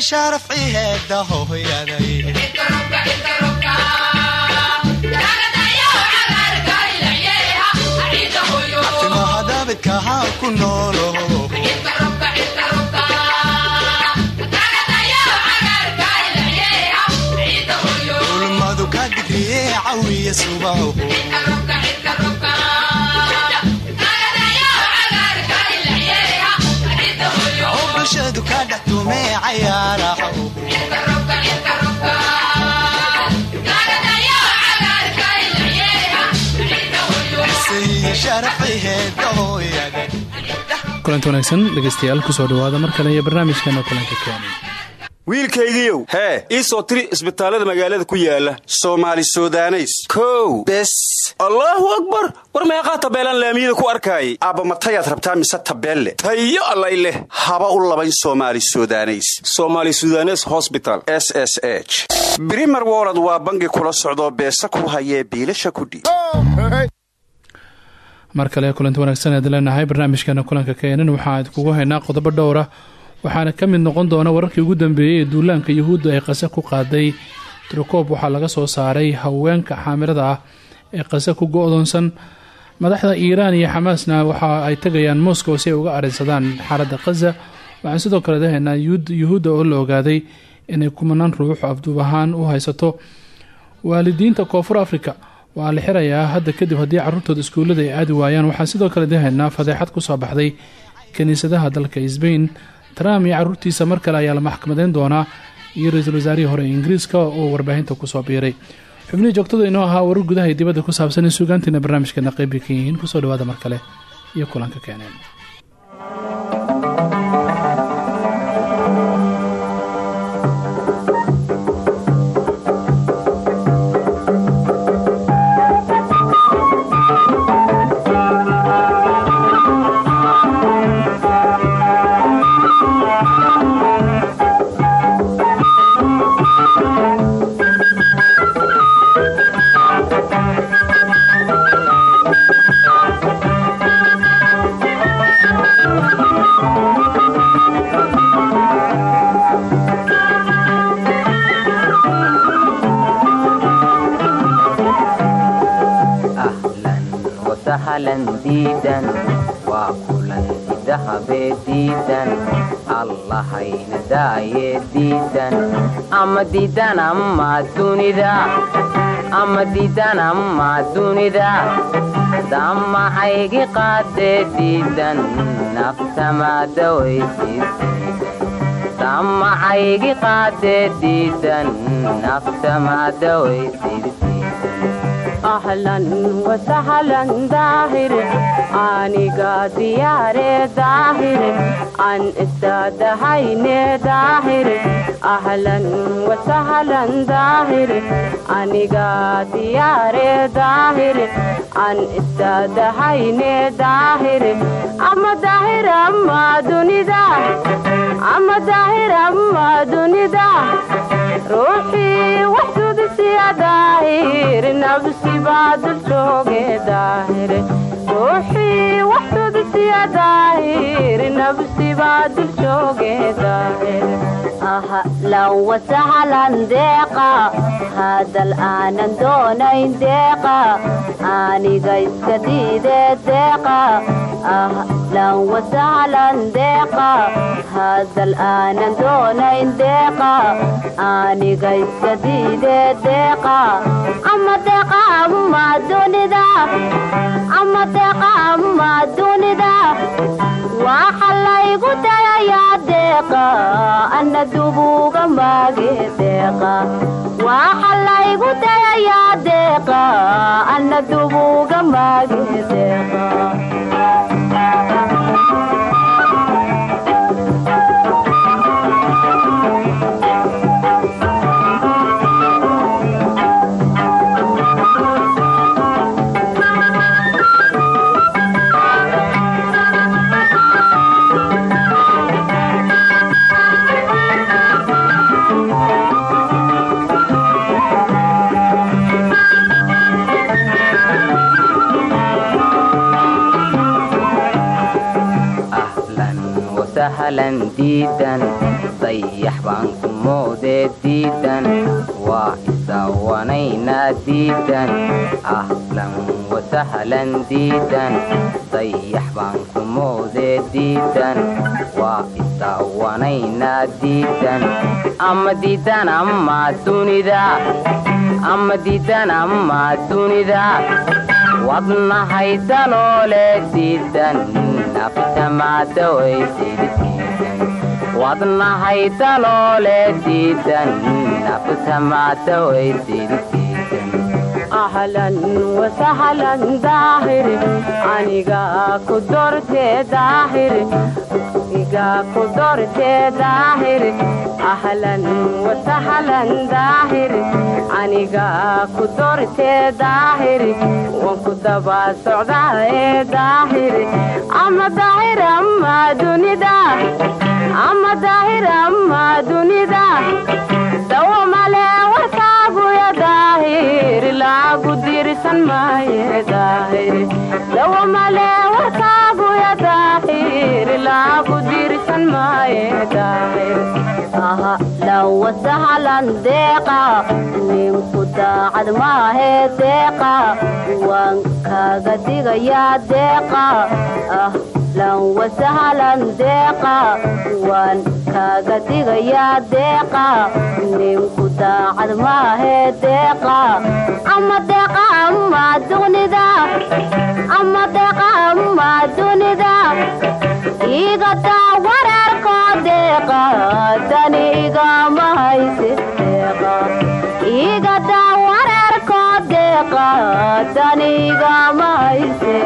yeeshaa rafciheeda hooyaday timahadaabidkahaa ku noolo ulmadu ka digriye cawiya subaho kulanti wanaagsan dhegeystayaal ku soo dhawaada mar kale iyo barnaamijkeena kulanka keeni wiilkaygiiow hee ii soo tiri isbitaallada magaalada ku yaalla soomaali sudaneys. Kow. Bes. Allaahu akbar. War meeqaa tabeelaan laamiyada ku arkaayay aabba matayaad rabtaa mise tabeelle? Tayo allay leh. Haba u labayn somaali sudaneys. Somaali sudanes hosbital s s h. Brimer wolod waa bangi kula socdoo beesa ku hayee biilasha kudhiib mar kale kulanti wanaagsan aad leenahay barnaamijkeena kulanka keenan waxaa idkugu haynaa qodobo dhowra waxaana ka mid noqon doona wararkii ugu dambeeyey ee duulaanka yuhuudda ay qase ku qaaday. Tirokoob waxaa laga soo saaray haweenka xaamilada ah ee qase ku go-doonsan. Madaxda iiraan iyo xamaasna waxa ay tegayaan moscow si ay uga arinsadaan xaaladda khaza waxaan sidoo kale dahaynaa yuhuudda oo la ogaaday inay kumanaan ruux afduub ahaan u haysato. Waalidiinta koonfur africa waa la xirayaa hadda kadib haddii caruurtooda iskuullada ay aadi waayaan. Waxaan sidoo kale dahaynaa fadeexad ku soo baxday kiniisadaha dalka sbain trump iyo caruurtiisa mar kale ayaa la maxkamadeyn doonaa iyo ra'iisul wasaarihii hore ingiriiska oo warbaahinta ku soo biiray. Xubnihii joogtada inoo ahaa warar gudaha dibadda ku saabsan in suugaantiina barnaamijkeena qeybbay ka yihiin ku soo dhawaada mar kale iyo kulanka keeneen ama diidan ama dunida. Ama diidan ama dunida. Damacaygi qaadee diidan naftamadawaysidamacaygi qaadee diidan naftamadawaysid ahlan wasahlan daahir aniga diyaare daahir aan istaadahayne daahir ahlan wasahlan daahir aniga diyaare daahir aan istaadahayne daahir ama daahir ama dunida ama daahir ama dunida ruuxii wax sudisiya daahir nabsi baa dul jooge daahir ruuxii wax sudisiya daahir nabsi baa dul jooge daahir ahlan wasahlan deeqa hadal aanan doonayn deeqa aniga iska diide deeqa ahlan wasahlan deeqa hadal aanan doonayn deeqa aniga iska diide deeqa ama deeqa ama dunida ama deeqa ama dunida waxa laygu dayayaa deeqa ana dubuga maage deeqa waxa laygu dayayaa deeqa ana dubuga maage deeqa wasahlan diidan. Dayax baan ku moodee diidan. Waa isawanaynaa diidan. Ahlan wasahlan diidan. Dayax baan ku moodee diidan. Waa isawanaynaa diidan. Ama diidan ama dunida. Ama diidan ama dunida. Wadnahay daloole diidan. Naftamadawaydiddiidan wadnahay daloole diidan naftamadawaydiddiidan ahlan wasahlan daahir aniga ku dortee daahir iga ku dortee daahir ahlan wasahlan daahir aniga ku dortee daahir waan ku daba socdaa ee daahir ama daahir ama dunida ama daahir ama dunida daahir aha lawa sahlan deeqa ninku daacad maahe deeqa waan kaga digayaa deeqa lan wasahlan deeqa waan kaaga digayaa deeqa ninku daacad maahe deeqa ama deeqa ama dunida ama deeqa ama dunida igadaa wareerkoo deeqa dani igama hayse deeqa igadaa wareerkoo deeqa dani igama hayse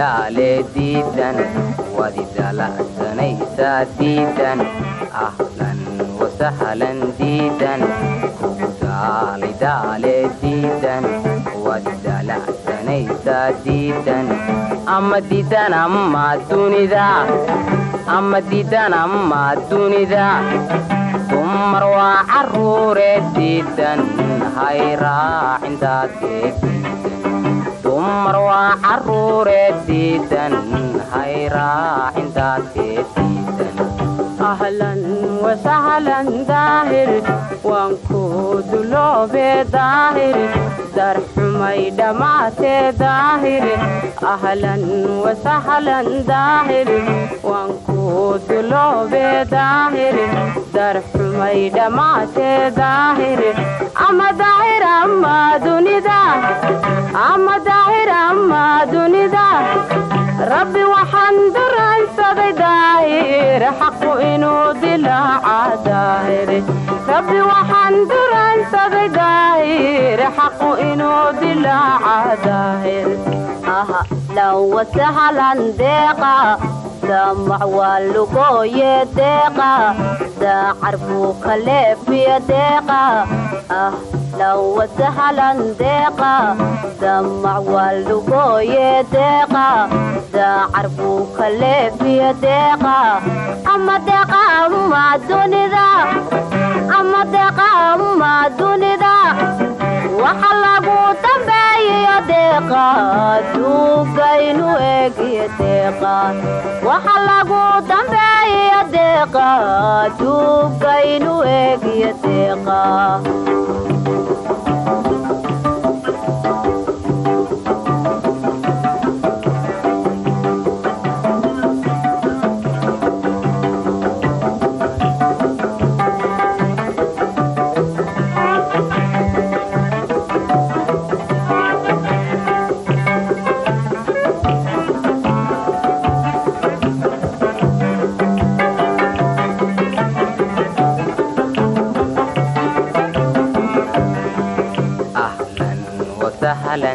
daale diidan wadi dalacsanaysaa diidan ahlan wasahlan diidan kugu daalay daale diidan waa caruure diidan hay raacindaadkeediidan dumar waa caruure diidan hay raacindaadkeediidan ahlan wasahlan daahir waan ku duloobee daahir darxumay dhammaatee daahir ahlan wasahlan daahir ku duloobee daahir darxumay dhammaatee daahir ama daahir ama dunida. Ama daahir ama dunida. Rabbi waxaan duransaday daahir xaqu inuu dilaaca daahir rabbi waxaan duransaday daahir xaqu inuu dilaaca daahir aha lan wasahlan deeqa damac waa lugooye deeqa daacar buu ka leefiya deeqa ah lan wasahlan deeqa damac waa lugooye deeqa daacar buu ka leefiya deeqa ama deeqa ama dunida ama deeqa ama dunida waxa lagu dambeeyayo deeqa duugaynu eegiyo deeqa waxa lagu dambeeyayo deeqa duugaynu eegiyo deeqa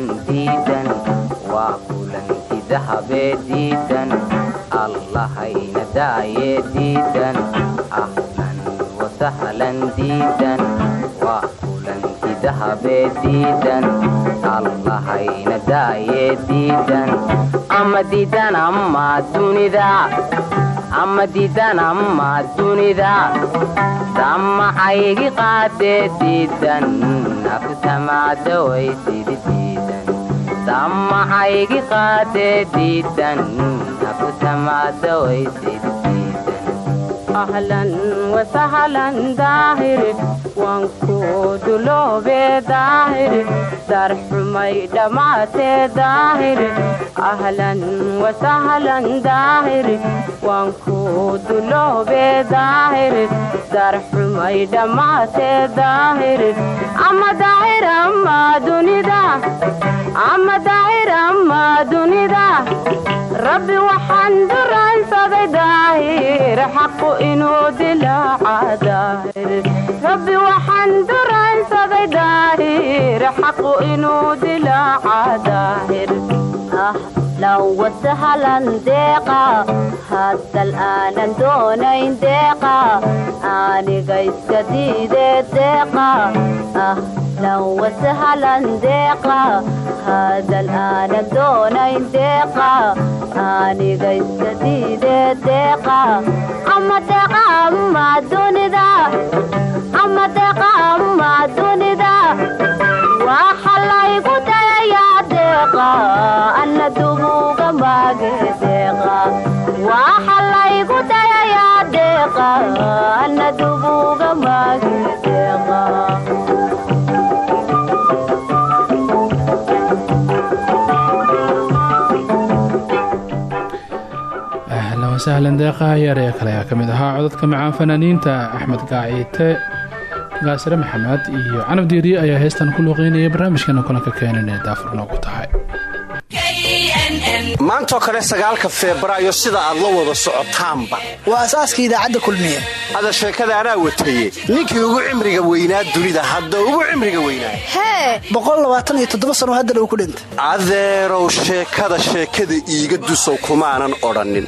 ahlan wasahlan diidan diidan ahlan wasahlan waa kulanti dahabee diidan allahayna daayee diidan. Dunida ama diidan diidan naftamacdawaysid diidan qaadee diidan naftamacdawaysid diidan ahlan wasahlan daahir waan ku duloobe daahir darxumay dhammaatee daahir ahlan wasahlan daahir waan ku duloobe daahir darxumay dhammaatee daahir ama daahir ama dunida ama daahir ama dunida. Rabbi waxaan duransaday daahir xaqu inuu dilaaca daahir. Ahlan wasahlan deeqa haddal aanan doonayn deeqa aniga iska diidee deeqa ahlan wasahlan deeqa haddal aanan doonayn deeqa aniga iska diidee deeqa ama deeqa ama dunida ama deeqa ama dunida waxa laygu dayayaa deeqa ana dubuga maage deeqa waxa laygu dayayaa deeqa ana dubuga maage deeqa ahlan wasahlan deeqaha yaar ee kale ka mid ahaa codadka macaan fanaaniinta axmed gaaciite gaasire maxamed iyo canab diiriye ayaa heestan ku luuqeynaya barnaamijkeena kulanka keenan ee daafur noogu tahay. Maantoo kale sagaalka febraayo sida aad la wada socotaanba. Waa asaaska idaacadda kulmiye. Ada sheekada anaa wataye. Ninkii ugu cimriga weynaa dunida hadda ugu cimriga weynaa. Hee sano haddana uu ku dhintay. Adeerow sheekada sheekada iiga dusow kumaanan odhannin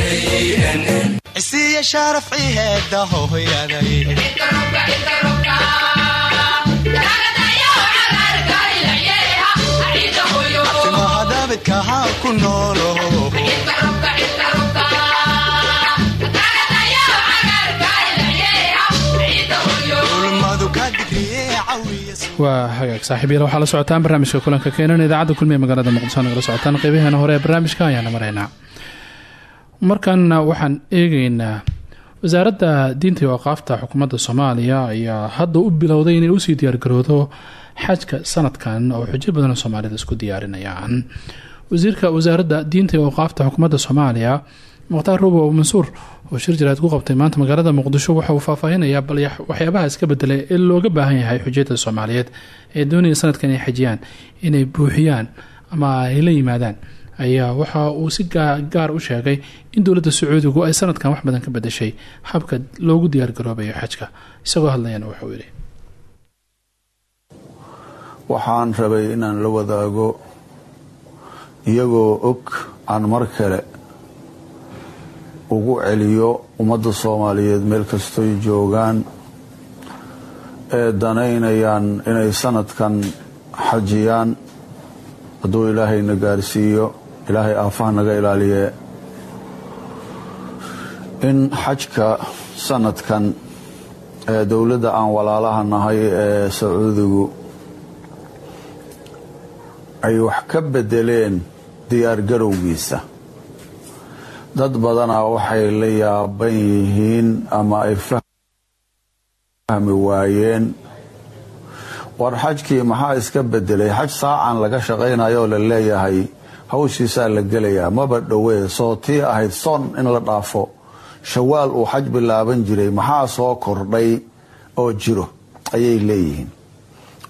cisiiya sharaf ciheeda waa hagaag saaxiibyal waxaa la socotaan barnaamijka kulanka keenan idaacadda kulmiye magaalada muqdisho nagala socotaan qeybaheena hore ee barnaamijka ayaana maraynaa markan waxaan eegeynaa wasaaradda diinta iyo aqaafta xukuumadda soomaaliya ayaa hadda u bilowday inay u sii diyaargaroodo xajka sanadkan oo xujo badan oo soomaalida isku diyaarinayaan. Wasiirka wasaaradda diinta iyo aqaafta xukuumadda soomaaliya mukhtaar rubo mansuur oo shir jiraad ku qabtay maanta magaalada muqdisho waxa uu faahfaahinayaa bal waxyaabaha iska bedelay ee looga baahan yahay xujiyada soomaaliyeed ee doonaya sanadkan inay xajiyaan inay buuxiyaan ama ay la yimaadaan ayaa waxa uu si gaar u sheegay in dowladda sacuudigu ay sanadkan wax badan ka bedeshay habka loogu diyaargaroobayo xajka. Isagoo hadlayana wuxuu yidhi waxaan rabay inaan la wadaago iyagoo og aan mar kale ugu celiyo ummadda soomaaliyeed meel kastoy joogaan ee danaynayaan inay sanadkan xajiyaan. Hadduu ilaahayna gaarsiiyo ilaahay aafaha naga ilaaliye. In xajka sanadkan ee dowladda aan walaalaha nahay ee sacuudigu ay wax ka bedeleen diyaargarowgiisa dad badanaa waxay la yaaban yihiin ama ay fahmi waayeen. War xajkii maxaa iska bedelay xaj saacan laga shaqaynayo la leeyahay hawshiisaa la gelayaa. Maba dhowee soo tii ahayd soon in la dhaafo. Shawaal uu xaj bilaaban jiray maxaa soo kordhay oo jiro? Ayay leeyihiin.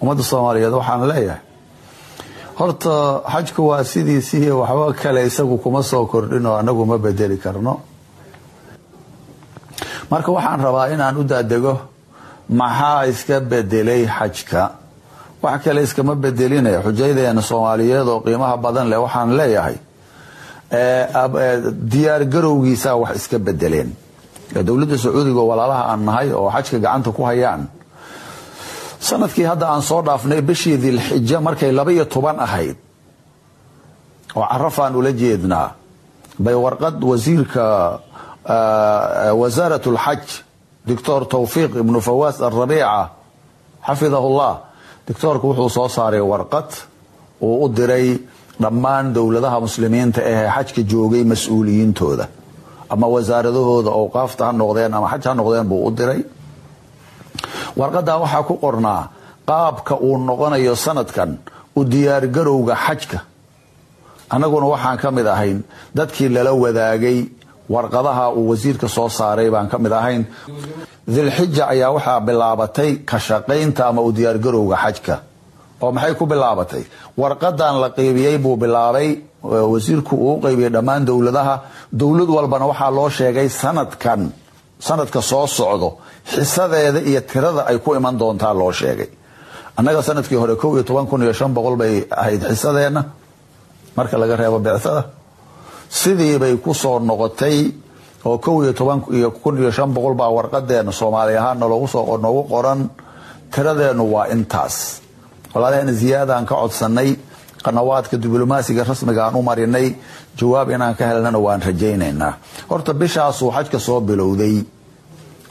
Ummadda soomaaliyeed waxaan leeyahay. Horta xajku waa sidiisii waxba kale isagu kuma soo kordhin oo anagu ma bedeli karno. Marka waxaan rabaa inaan u daadego maxaa iska bedelay xajka wax kale iskama bedeline xujaydeena soomaaliyeed oo qiimaha badan leh waxaan leeyahay diyaar garowgiisaa wax iska bedeleen dowladda sacuudiga walaalaha aan nahay oo xajka gacanta ku hayaan. Sanadkii hadda aan soo dhaafnay bishii dilxija markay laba iyo toban ahayd. Oo carafaan ula jeednaa. Bay warqad wasiirka wasaarat lxaj doctor towfiiq ibnu fawaas alrabiica xafidahullah doctoorku wuxuu soo saaray warqad uu u diray dhammaan dowladaha muslimiinta ahee xajka joogay mas'uuliyiintooda ama wasaaradahooda awqaafta ha noqdeen ama xaj ha noqdeen buu u diray. Warqadaa waxaa ku qornaa qaabka uu noqonayo sanadkan u diyaargarowga xajka. Annaguna waxaan ka mid ahayn dadkii lala wadaagay warqadaha uu wasiirka soo saaray baan ka mid ahayn dilxija ayaa waxaa bilaabatay ka shaqaynta ama u diyaargarowga xajka. Oo maxay ku bilaabatay? Warqadan la qeybiyey buu bilaabay wasiirku uu qeybiyey dhammaan dowladaha. Dowlad walbana waxaa loo sheegay sanadkan sanadka soo socdo xisadeeda iyo tirada ay ku iman doontaa loo sheegay. Annaga sannadkii hore kow iyo toban kun iyo shan boqol bay ahayd xisadeenna. Marka laga reebo bicada sidii bay ku soo noqotay oo kow iyo toban iyo kun iyo shan boqol baa warqadeena soomaali ahaana noogu qoran. Tiradeennu waa intaas. Walaalahena ziyaadaan ka codsanay qanawaadka diblomaasiga rasmiga aan u marinay jawaab inaan ka helnana waan rajaynaynaa. Horta bishaasuu xajka soo bilowday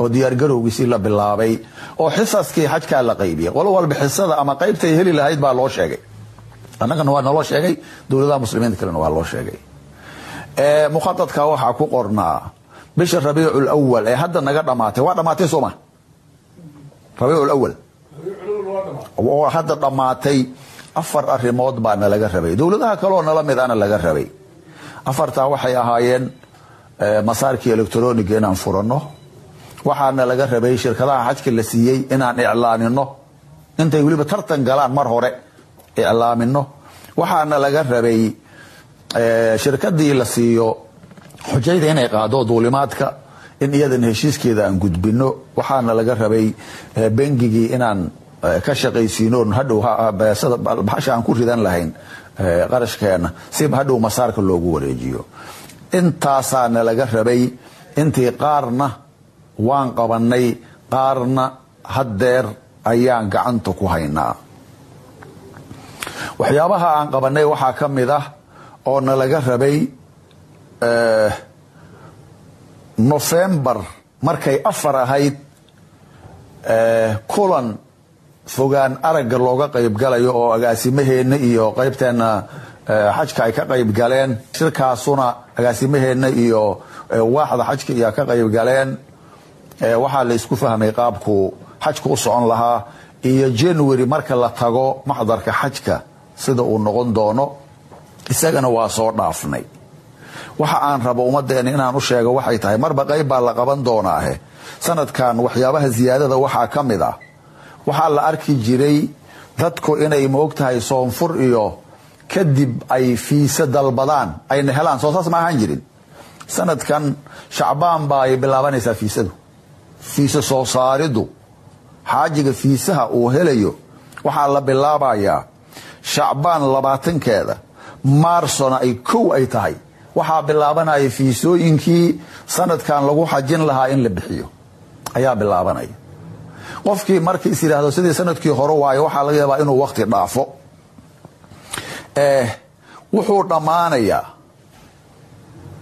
oo diyaargarowgiisii la bilaabay oo xisaskii xajkaa la qaybiyay qolo walba xisada ama qaybtay heli lahayd baa loo sheegay. Annagana waa naloo sheegay dowladaha muslimiinta kalena waa loo sheegay. Mukhadadka waxaa ku qornaa bisha rabiicu lwal ee hadda naga dhamaatay. Waa dhamaatay sooma rabiicu lwal oo hadda dhammaatay afar arimood baa nalaga rabay. Dowladaha kaleoo nala midana laga rabay. Afartaa waxay ahaayeen masaarkii electroniga inaan furano waxaana laga rabay shirkadaha xajka la siiyey inaan iclaamino intay weliba tartan galaan mar hore iclaamino waxaana laga rabay shirkadii la siiyo xujayda inay qaado duulimaadka in iyadan heshiiskeeda aan gudbino waxaana laga rabay bengigii inaan ka shaqaysiino hadhow bahasha aan ku ridan lahayn qarashkeena si hadhow masaarka loogu wareejiyo. Intaasaana laga rabay intii qaarna waan qabanay qaarna haddeer ayaan gacanta ku haynaa. Waxyaabaha aan qabanay waxaa ka mid ah oo nalaga rabay nofembar markay afar ahayd kulan fogaan aragga looga qaybgalayo oo agaasimaheenna iyo qaybteena xajka ay ka qaybgaleen shirkaasuna agaasimaheenna iyo waaxda xajka iyo ka qaybgaleen waxaa la isku fahmay qaabku xajka u socon lahaa iyo january marka la tago maxdarka xajka sida uu noqon doono isagana waa soo dhaafnay waxa aan rabo ummadeena inaan u sheego waxay tahay marba qayb baa la qaban doonaahe. Sanadkan waxyaabaha ziyaadada waxaa ka mid ah. Waxaa la arki jiray dadku inay moogtahay soonfur iyo kadib ay fiise dalbadaan ayna helaan. Soo saas ma ahaan jirin. Sanadkan shacbaan baa ay bilaabanaysaa fiisadu. Fiise soo saaridu. Xaajiga fiisaha uu helayo waxaa la bilaabayaa shacbaan labaatankeeda maarsona ay kow ay tahay waxaa bilaabanaya fiisooyinkii sanadkan lagu xajin lahaa in la bixiyo. Ayaa bilaabanaya qofkii markii is yidhaahdo sidii sannadkii hore waayo waxaa laga yaabaa inuu wakti dhaafo. Wuxuu dhammaanayaa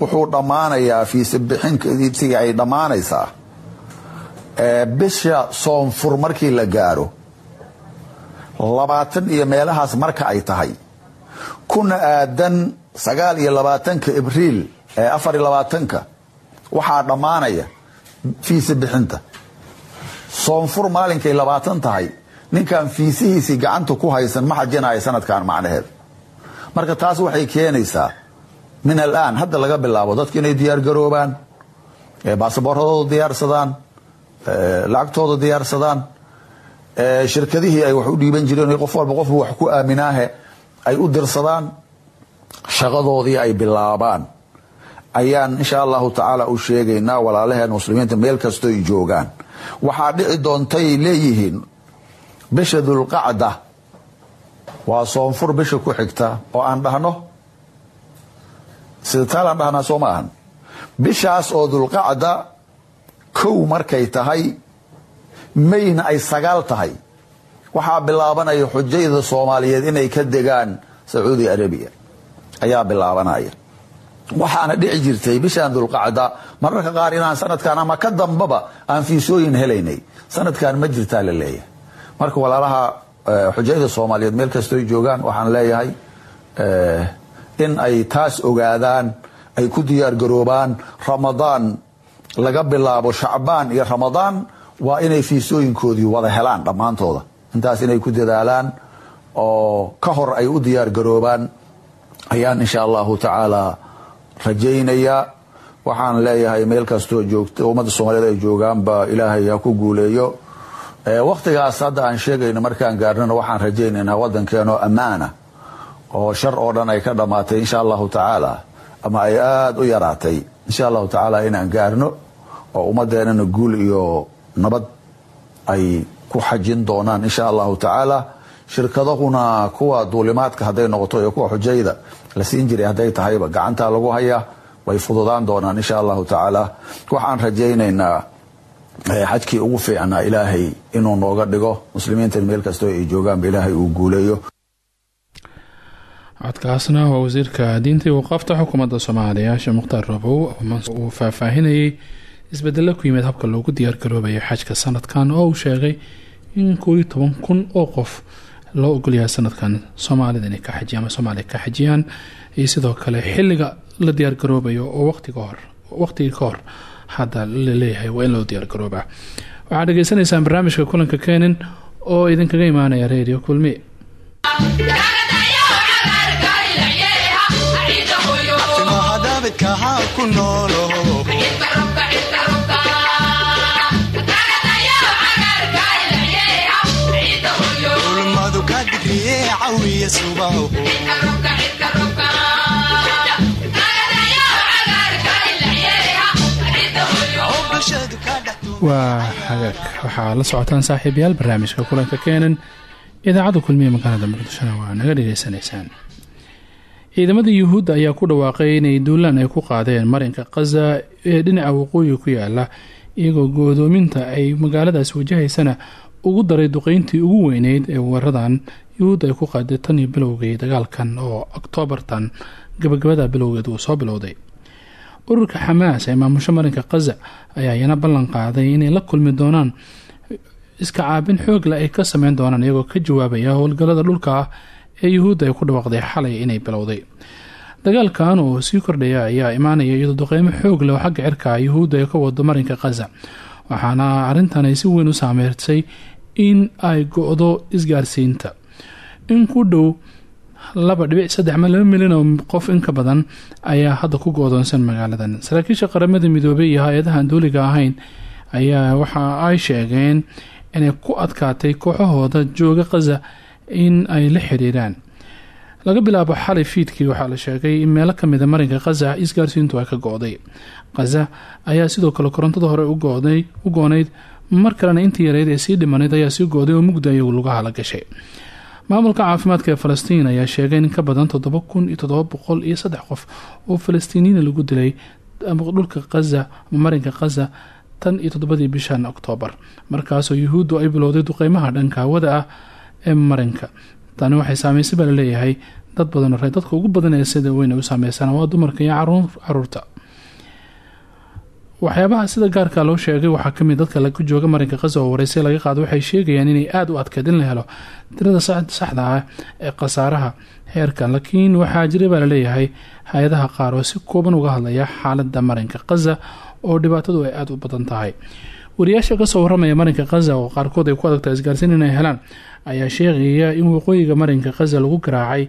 wuxuu dhammaanayaa fiise bixintii ay dhammaanaysaa. Bisha soonfur markii la gaaro labaatan iyo meelahaas marka ay tahay. Kuna aadan sagaal iyo labaatanka abriil ee afar iyo labaatanka waxaa dhammaanaya fiise bixinta. Soonfur maalinkay labaatan tahay ninkan fiisihiisii gacanta ku haysan ma xajinaya sanadkan macnaheed. Marka taas waxay keenaysaa min alaan hadda laga bilaabo dadku inay diyaargaroobaan baasaboorradooda diyaarsadaan lacagtooda diyaarsadaan shirkadihii ay wax u dhiiban jireen qof walba qofbu wax ku aaminaahe ay u dirsadaan shaqadoodii ay bilaabaan. Ayaan insha allahu tacaala u sheegaynaa walaalaheen muslimiinta meel kastoo ay joogaan. Waxaa dhici doontay leeyihiin bisha dulqacda waa soonfur bisha ku xigta oo aan dhahno. Sida taalaan dhahnaa soo ma ahan. Bishaas oo dulqacda kow markay tahay mayna ay sagaal tahay. Waxaa bilaabanaya xujayda soomaaliyeed inay ka degaan sacuudi arabiya ayaa bilaabanaya. Waxaana dhici jirtay bishaan dulqacda mararka qaar inaan sanadkan ama ka dambaba aan fiisooyin helaynay. Sanadkan ma jirtaa la leeyahay. Marka walaalaha xujayda soomaaliyeed meel kastooy joogaan waxaan leeyahay in ay taas ogaadaan ay ku diyaargaroobaan ramadaan laga bilaabo shacbaan iyo ramadaan waa inay fiisooyinkoodii wada helaan dhammaantooda. Intaas inay ku dadaalaan oo ka hor ay u diyaargaroobaan ayaan insha allahu tacaala rajaynayaa waxaan leeyahay meel kastoo joogta ummadda soomaaliyeed ay joogaanba ilaahay ha ku guuleeyo. Waktigaas hadda aan sheegayno markaan gaarnana waxaan rajaynaynaa wadankeenoo ammaana oo shar oo dhan ay ka dhammaatay insha allahu tacaala ama ay aada u yaraatay. Insha allahu tacaala inaan gaarno oo ummadeenana guul iyo nabad ay ku xajin doonaan insha allahu tacaala shirkadahuna kuwa duulimaadka hadday noqoto iyo kuwa xujayda la siin jiray hadday tahayba gacantaa lagu hayaa way fududaan doonaan insha allahu tacaala. Waxaan rajaynaynaa xajkii ugu fiicnaa ilaahay inuu nooga dhigo. Muslimiintan meel kastoo ay joogaanba ilaahay uu guuleeyo codkaasna waa wasiirka diinta iyo waqaafta xukuumadda soomaaliya sheekh mukhtaar roobow uu faahfaahinayay. Isbedelo ku yimid habka loogu diyaargaroobayo xajka sanadkan oo uu sheegay in kooiyo toban kun oo qof loo ogolyahay sanadkan soomaalida inay ka xajiyaan ama soomaaliya ka xajiyaan. Iyo sidoo kale xilliga la diyaargaroobayo oo waqtiga hor waqtigii ka hor hadda la leeyahay waa in loo diyaargaroobaa waxaad dhegeysanaysaan barnaamijka kulanka keenan oo idinkaga imaanaya radio kulmi subaho waa hagaag waxaa la socotaan saaxiibayaal barnaamijka kulanka keenan. Idaacadda kulmiye magaalada muqdishona waa naga dhegeysanaysaan ciidamada yuhuudda ayaa ku dhawaaqay inay duulaan ay ku qaadeen marinka khaza ee dhinaca waqooyi ku yaalla iyagoo goodoominta ay magaaladaas wajahaysana ugu daray duqeyntii ugu weyneyd ee weeradan yuhuudda ay ku qaaday tan iyo bilowgii dagaalkan oo oktoobartan gabagabada bilowgeed soo bilowday. Ururka xamaas ee maamusho marinka khaza ayaa iyana ballan qaaday inay la kulmi doonaan iska caabin xoogle ay ka sameyn doonaan iyagoo ka jawaabaya howlgallada dhulka ah ee yuhuudda ay ku dhawaaqday xalay inay bilowday. Dagaalkan oo sii kordhaya ayaa imaanaya iyadoo duqeymo xoog leh oo xagga cirka yuhuudda ay ka wado marinka khaza waxaana arrintan ay si weyn u saameysay in ay go-do isgaarsiinta in ku dhow laba dhibic saddex ma laba milyan oo qof in ka badan ayaa hadda ku go-doonsan magaaladan. Saraakiisha qaramada midoobay iyo hay'adahan duuliga ahayn ayaa waxa ay sheegeen inay ku adkaatay kooxahooda jooga khaza in ay la xiriiraan. Laga bilaabo xalay fiidkii waxaa la sheegay in meelo kamida marinka khaza isgaarsiintu ay ka go-day. Khaza ayaa sidoo kale korontada hore u goonayd. Mar kalena intii yareyd ee sii dhimanayd ayaa sii go-day oo mugda iyagu lugaha la gashay maamulka caafimaadka ee falastiin ayaa sheegay in ka badan toddoba kun iyo toddoba boqol iyo saddex qof oo falastiiniyiina lagu dilay dhulka khaza ama marinka khaza tan iyo toddobadii bishan oktoobar markaasoo yuhuuddu ay bilowday duqeymaha dhanka hawada ah ee marinka. Tani waxay saameysay baa la leeyahay dad badan ree dadka ugu badan ee sida weyn ay u saameysaan waa dumarka iyo carruurta waxyaabaha sida gaarka loo sheegay waxaa ka mid dadka ku jooga marinka khaza oo wareysay laga qaado waxay sheegayaan inay aada u adkeyd in la helo tirada saxda ah ee khasaaraha heerkan laakiin waxaa jira baa la leeyahay hay'adaha qaar oo si kooban uga hadlaya xaalada marinka khaza oo dhibaatadu ay aada u badan tahay. Wariyaasha ka soo waramaya marinka khaza oo qaarkood ay ku adagtaa isgaarsiin inay helaan ayaa sheegaya in waqooyiga marinka khaza lagu garaacay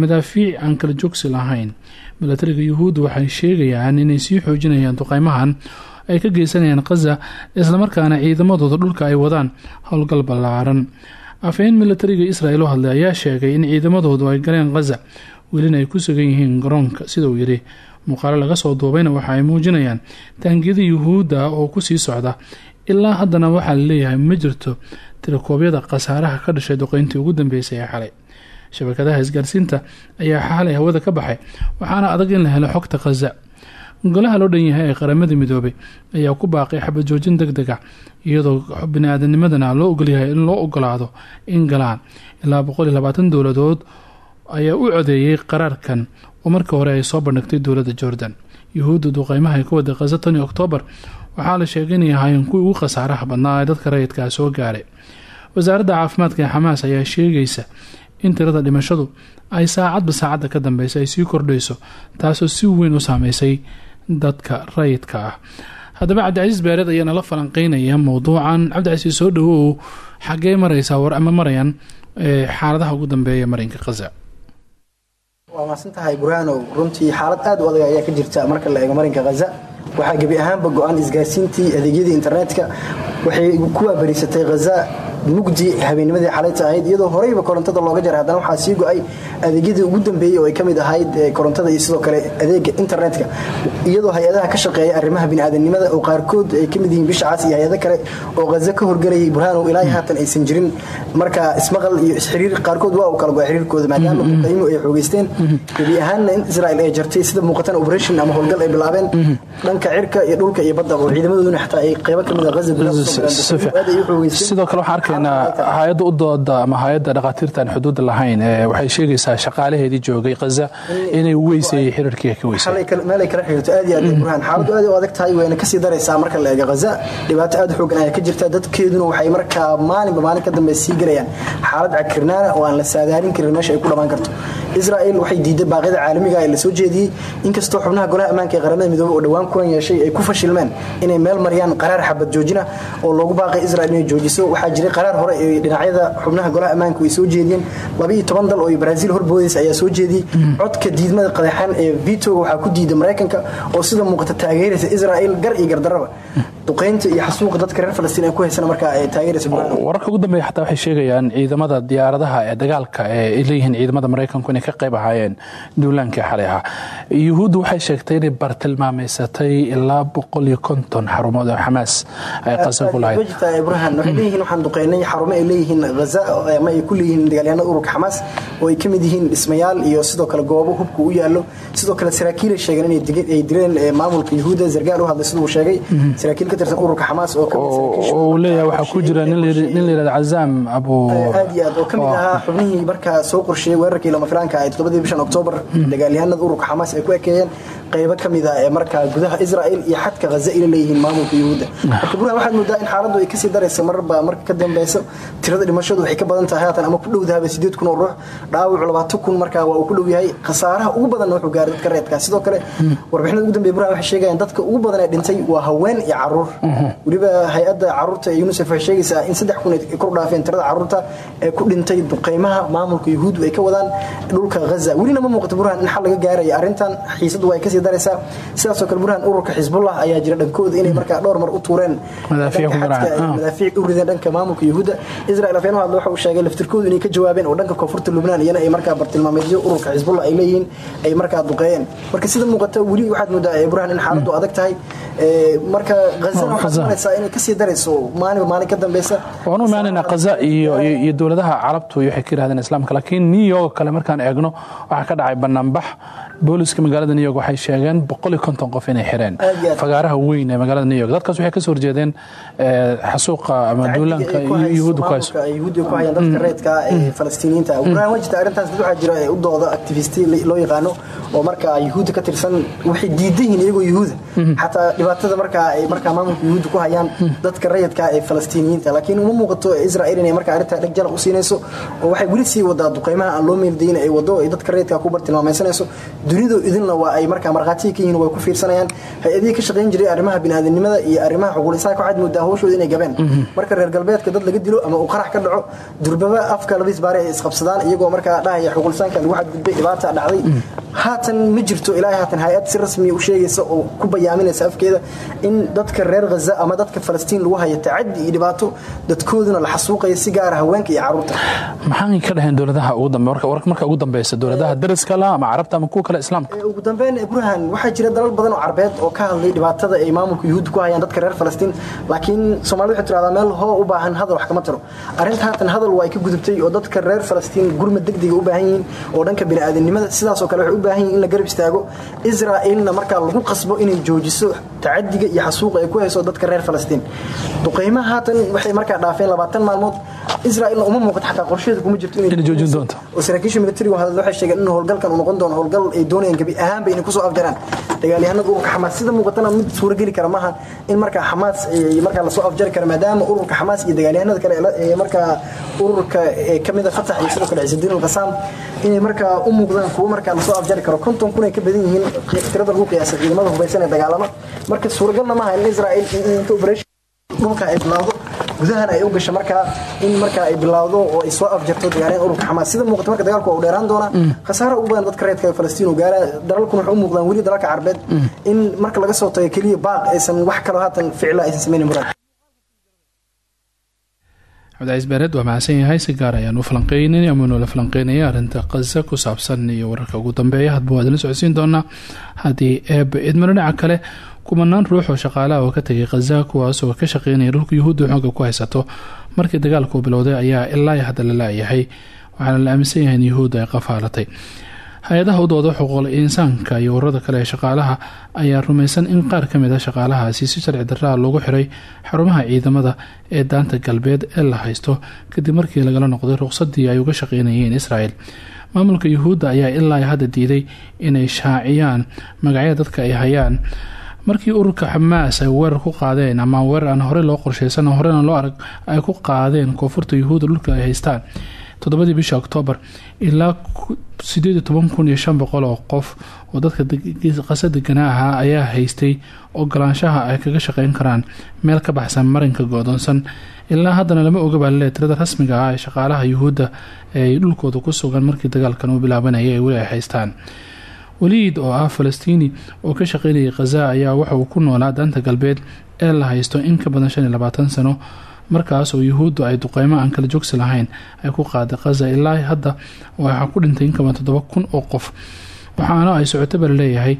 madaafiic aan kala joogsi lahayn. Milatariga yuhuudda waxay sheegayaan inay sii xoojinayaan duqeymahan ay ka geysanayaan khaza islamarkaana ciidamadooda dhulka ay wadaan howlgal ballaaran. Afhayeen militariga israel oo hadlay ayaa sheegay in ciidamadoodu ay galeen khaza welina ay ku sugan yihiin garoonka sida uu yidhi. Muuqaalo laga soo duubayna waxa ay muujinayaan taangiyada yuhuudda oo ku sii socda. Ilaa haddana waxaa la leeyahay ma jirto tirakoobyada khasaaraha ka dhashay duqeyntii ugu dambeysay ee xalay shabakadaha isgaarsiinta ayaa xalay hawada ka baxay waxaana adag in la helo xogta khaza golaha loo dhan yahay ee qaramada midoobay ayaa ku baaqay xabajoojin deg deg a iyadoo bini-aadanimadana loo ogolyahay in loo ogolaado in galaan ilaa boqol iyo labaatan dowladood ayaa u codeeyey qaraarkan oo markii hore ay soo bandhigtay dowladda jordan. Yuhuudda duqeymaha ay ka wada khaza oktoobar waxaa la sheegay inay ahaayeen kuwii ugu khasaaraha badnaa ee dadka rayidkaa soo gaaray. Wasaaradda caafimaadka ee xamaas ayaa sheegaysa in tirada dhimashadu ay saacadba saacadda ka dambeysa ay sii kordhayso taasoo si weyn u saameysay dadka rayidka ah. Haddaba cabdicasiis baareed ayaa nala falanqeynaya mowduucan cabdicasiis soo dhawow xaggee mareysaa war ama marayaan xaaladaha ugu dambeeya marinka khaza waa maasan tahay burhaanow runtii xaalad aad u adag ayaa ka jirta marka la eego marinka khaza waxaa gebi ahaanba go'aan isgaarsiintii adeegyadii internetka waxay ku waabariisatay khaza mugdi habeennimadii xalayta ahayd iyadoo horeyba korontada looga jaray. Haddana waxaa sii go'ay adeegyadii ugu dambeeyey oo ay ka mid ahayd korontada iyo sidoo kale adeega internetka iyadoo hay'adaha ka shaqeeya arrimaha biniaadanimada oo qaarkood ay ka mid yihiin bishacaas iyo hay'ado kale oo khaza ka horgelayay burhaanow ilaa haatan aysan jirin. Marka ismaqal iyo isxiriir qaarkood waa uu kala go'ay xiriirkooda maadaama duqaymo ay xoogeysteen. Gebi ahaanna in israel ay jartay sida muuqatan operation ama howlgal ay bilaabeen. Dhanka cirka iyo dhulka iyo badda oo ciidamadooduna xataa ay qeybo ka mid a khaza sidoo kale waxaan arkaynaa hay'adda u dooda ama hay'adda xuduudda lahayn waxay sheegaysaa shaqaalaheedii joogay khaza inay weysay xiriirkii ka weysay. Meelay kala xiriirto aad iyo aad burhaan xaaladdu aad u adag tahay wayna ka sii daraysaa marka la eego khaza dhibaato aad xoogan ayaa ka jirta dadkeeduna waxay markaa maalinba maalin ka dambe sii gelayaan xaalad cakirnaana oo aan la saadaalin karin meesha ay ku dhammaan karto. Israel waxay diiday baaqyada caalamiga ee la soo jeediyey. Inkastoo xubnaha golaha ammaanka qaramada midoobey oo dhowaan kulan yeeshay ay ku fashilmeen inay meel mariyaan qaraar xabad joojina oo loogu baaqay israel inay joojiso waxaa jiray qaraar hore ee dhinacyada xubnaha golaha ammaanka ay soo jeediyeen. Labaiyo toban dal oo brazil horboodaysa ayaa soo jeediyey. Codka diidmada qadeexan ee vitoga waxaa ku diiday maraykanka oo sida muuqata taageeraysa israel gar iyo gardaraba duqeynta iyo xasuuqa dadka reer falastiin ay ku haysana markaa ay taageeraysa wararka ugu dambeeya xataa waxay sheegayaan ciidamada diyaaradaha ee dagaalka ee leeyihiin ciidamada maraykanku inay ka qayb ahaayeen duulaankii xalay ahaa yuhuuddu waxay sheegtay inay bartilmaameysatay ilaa boqol iyo konton xarumood oo xamaas ay qasa ku lahayd. Burhan waxay leeyihiin waxaan duqeynay xarumo ay leeyihiin ghaza ama ay ku leeyihiin dagaalyahanada ururka xamaas oo ay ka mid yihiin dhismayaal iyo sidoo kale goobo hubka u yaallo. Sidoo kale saraakiil ay sheegeen inay dileen maamulka yuhuudda zargaal u hadlay siduu uu sheegay saraakiil ka tirsan ururka xamaas oo uu leeyahay waxaa ku jira nin la yidhahda cazaam abu aad iyo aad oo ka mid ahaa xubnihii markaa soo qorsheeyey weerarkii lama filaanka ay toddobadii bishan oktoobar dagaalyahanada ururka xamaas ay ku ekeeyeen qaybo ka mid ah ee markaa gudaha israel iyo xadka ghaza ila leeyihiin maamulka yuhuudda. Marka waxaad moodaa in xaaladdu ay ka sii daraysa mararba marka ka dambeyso tirada dhimashadu waxay ka badan tahay haatan ama ku dhowdahaba sideed kun oo ruux dhaawacu labaatan kun markaa waa uu ku dhow yahay. Khasaaraha ugu badanna wuxuu gaaray dadka reedka. Sidoo kale warbixinada ugu dambeya burhan waxay sheegayaan dadka ugu badan ee dhintay waa haween iyo carruur. Weliba hay'adda carruurta ee unisef waxay sheegaysaa in saddex kun ay kor dhaafeen tirada carruurta ee ku dhintay duqeymaha maamulka yuhuuddu ay ka wadaan dhulka ghaza. Welina ma muuqato burhan in xal laga gaaraya arrintan? Xiisadu waa ay ka sii daraysaa sidaasoo kale burhan ururka xisbullah ayaa jira dhankooda inay markaa dhowr mar u tuureen madaafiic u rideen dhanka maamulka yuhuudda. Israel afeen hadle waxa uu sheegay laftirkoodu inay ka jawaabeen oo dhanka koonfurta lubnaan iyana ay markaa bartilmaameedyo ururka xisbullah ay leeyihiin ay markaa duqeeyeen. Marka sida muuqata weli waxaad moodaa burhan in xaaladdu adag tahay. Marka ghazana waxaad imanaysaa inay ka sii darayso maalinba maalin ka dambeysa waan u imaanaynaa khaza iyo iyo dowladaha carabtu waxay ka yirahdeen islaamka laakiin new york kale markaan eegno waxaa ka dhacay banaanbax booliska magaalada new york waxay sheegeen boqol iyo konton qof inay xireen. Fagaaraha weyn ee magaalada new york. Dadkaas waxay ka soo horjeedeen xasuuqa ama duulaanka yuhuudda ku hayso. dadka reedka ee falastiiniyiinta burhaan waa jirta arrintaas dad waxaa jira u dooda activisti loo yaqaano oo markaa yuhuudda ka tirsan waxay diidan yihiin iyagoo yuhuuda xataa dhibaatada markaa ay markaa maamulka yuhuudda ku hayaan dadka rayidka ee falastiiniyiinta laakiin uma muuqato israel inay markaa arrintaa dheg jalaq u siinayso oo waxay weli sii wadaa duqeymaha aan loo meeldayin ay wado ay dadka rayidka ku bartilmaamaysanayso dunidu idinna waa ay markaa markhaatiga ka yihiin way ku fiirsanayaan. Hay'adihii ka shaqayn jiray arrimaha biniaadanimada iyo arrimaha xuquuq insaanka waxaad moodaa hawshooda inay gabeen. Marka reer galbeedka dad laga dilo ama uu qarax ka dhaco durbaba afka labadiis baare ay isqabsadaan iyagoo markaa dhahaya xuquuq insaanka lagu xadgudbay dhibaata dhacday. Haatan ma jirto ilaahay haatan hay'ad si rasmiya u sheegaysa oo ku bayaaminaysa afkeeda in dadka reer khaza ama dadka falastiin lagu hayo tacadi iyo dhibaato dadkooduna la xasuuqaya si gaara haweenka iyo carruurta maxaan ka dhaheen dowladaha marka ugu dambeysa dowladaha dariska la ama carabta ama kuwa kale islaamka? Ugu dambeyn burhan waxaa jira dalal badan oo carbeed oo ka hadlay dhibaatada ay maamulka yuhuudda ku hayaan dadka reer falastiin. Laakiin soomaalida waxay tiraahdaa meel hoo u baahan hadal wax kama tiro. Arrinta haatan hadal waa ay ka gudubtay oo dadka reer falastiin gurmad degdega u baahan yihiin oo dhanka bini'aadanimada sidaasoo kale waxay u baahan yihiin in la garab istaago. Israa'ilna markaa lagu qasbo inay joojiso tacadiga iyo xasuuqa ay ku hayso dadka reer falastiin. Duqeymaha haatan waxay markaa dhaafeen labaatan maalmood. Israa'ilna uma muuqato xataa qorsheeda kuma jirto inay joojin doonto. Oo saraakiisha militariga waxay sheegeen in howlgalkan uu noqon doono howlgal ay doonayaan gabi ahaanba inay ku soo afjaraan dagaalyahanada ururka xamaas sida muuqatana mid suurageli kara maaha in markaa xamaas markaa la soo afjari karo maadaama ururka xamaas iyo dagaalyahanada kale ee markaa ururka kamida fatax iyo sidoo kale ciisadiin alqasaam inay markaa u muuqdaan kuwo markaa la soo afjari karo. Konton kun ay ka badan yihiin tirada lagu qiyaasay ciidamada hubaysan ee dagaalama marka suuragalna maaha in israa'il inta operation dhulka ay bilaawdo gudahana ay u gasho markaa in markaa ay bilaawdo oo ay soo afjarto dagaalyan ururka xamaas. Sida muuqata marka dagaalku waa u dheeraan doonaa khasaara ugu badan dadka reedka falastiin uu gaara dalalkuna waxay u muuqdaan weli dalalka carbeed. In marka laga soo tago keliya baaq aysan wax kaloo haatan ficila aysan samaynin murad cabdicaiis beereed waa mahadsan yahay si gaar ayaan u falanqeynay ama noola falanqeynaya arrinta qaza ku saabsan iyo wararka ugu dambeeya. Hadba waa idinla socodsiin doonaa haddii eeba idmano dhinaca kale kumanaan ruux oo shaqaalaha oo ka tegay khaza kuwaasoo ka shaqeynaya dhulka yuhuudda xooga ku haysato. Markii dagaalku bilowday ayaa ilaa hadda la laayahay waxaana la aaminsan yahay in yuhuudda ay qafaalatay. Hay'adaha u dooda insaanka iyo wararada kale ee shaqaalaha ayaa rumaysan in qaar ka mid a shaqaalahaasi si sharci darraa loogu xiray xarumaha ciidamada ee daanta galbeed ee la haysto kadib markii lagala noqday ruqsadii ay uga shaqeynayeen israel maamulka yuhuudda ayaa ilaa hadda diiday inay shaaciyaan magacyada dadka ay hayaan markii ururka xamaas ay weerar ku qaadeen ama weerar aan horey loo qorsheysan horena loo arag ay ku qaadeen koonfurta yuhuudda dhulka ay haystaan. Toddobadii bisha oktoobar ilaa sideed toban kun iyo shan boqol oo qof oo dadka qasa deganaa ahaa ayaa haystay ogolaanshaha ay kaga shaqeyn karaan meel ka baxsan marinka go-doonsan. Ilaa haddana lama oga baalile tirada rasmiga ah ee shaqaalaha yuhuudda ee dhulkooda ku sugan markii dagaalkan uu bilaabanaya ee weli ay haystaan waliid oo ah falastiini oo ka shaqeynayay khaza ayaa waxa ku noolaa daanta galbeed ee la haysto in ka badan shan iyo labaatan sano markaas oo yuhuuddu ay duqeymo aan kala joogsi lahayn ay ku qaaday khaza ilaa hadda waxaa ku dhintay in kaban toddoba kun oo qof waxaana ay socotaba la leeyahay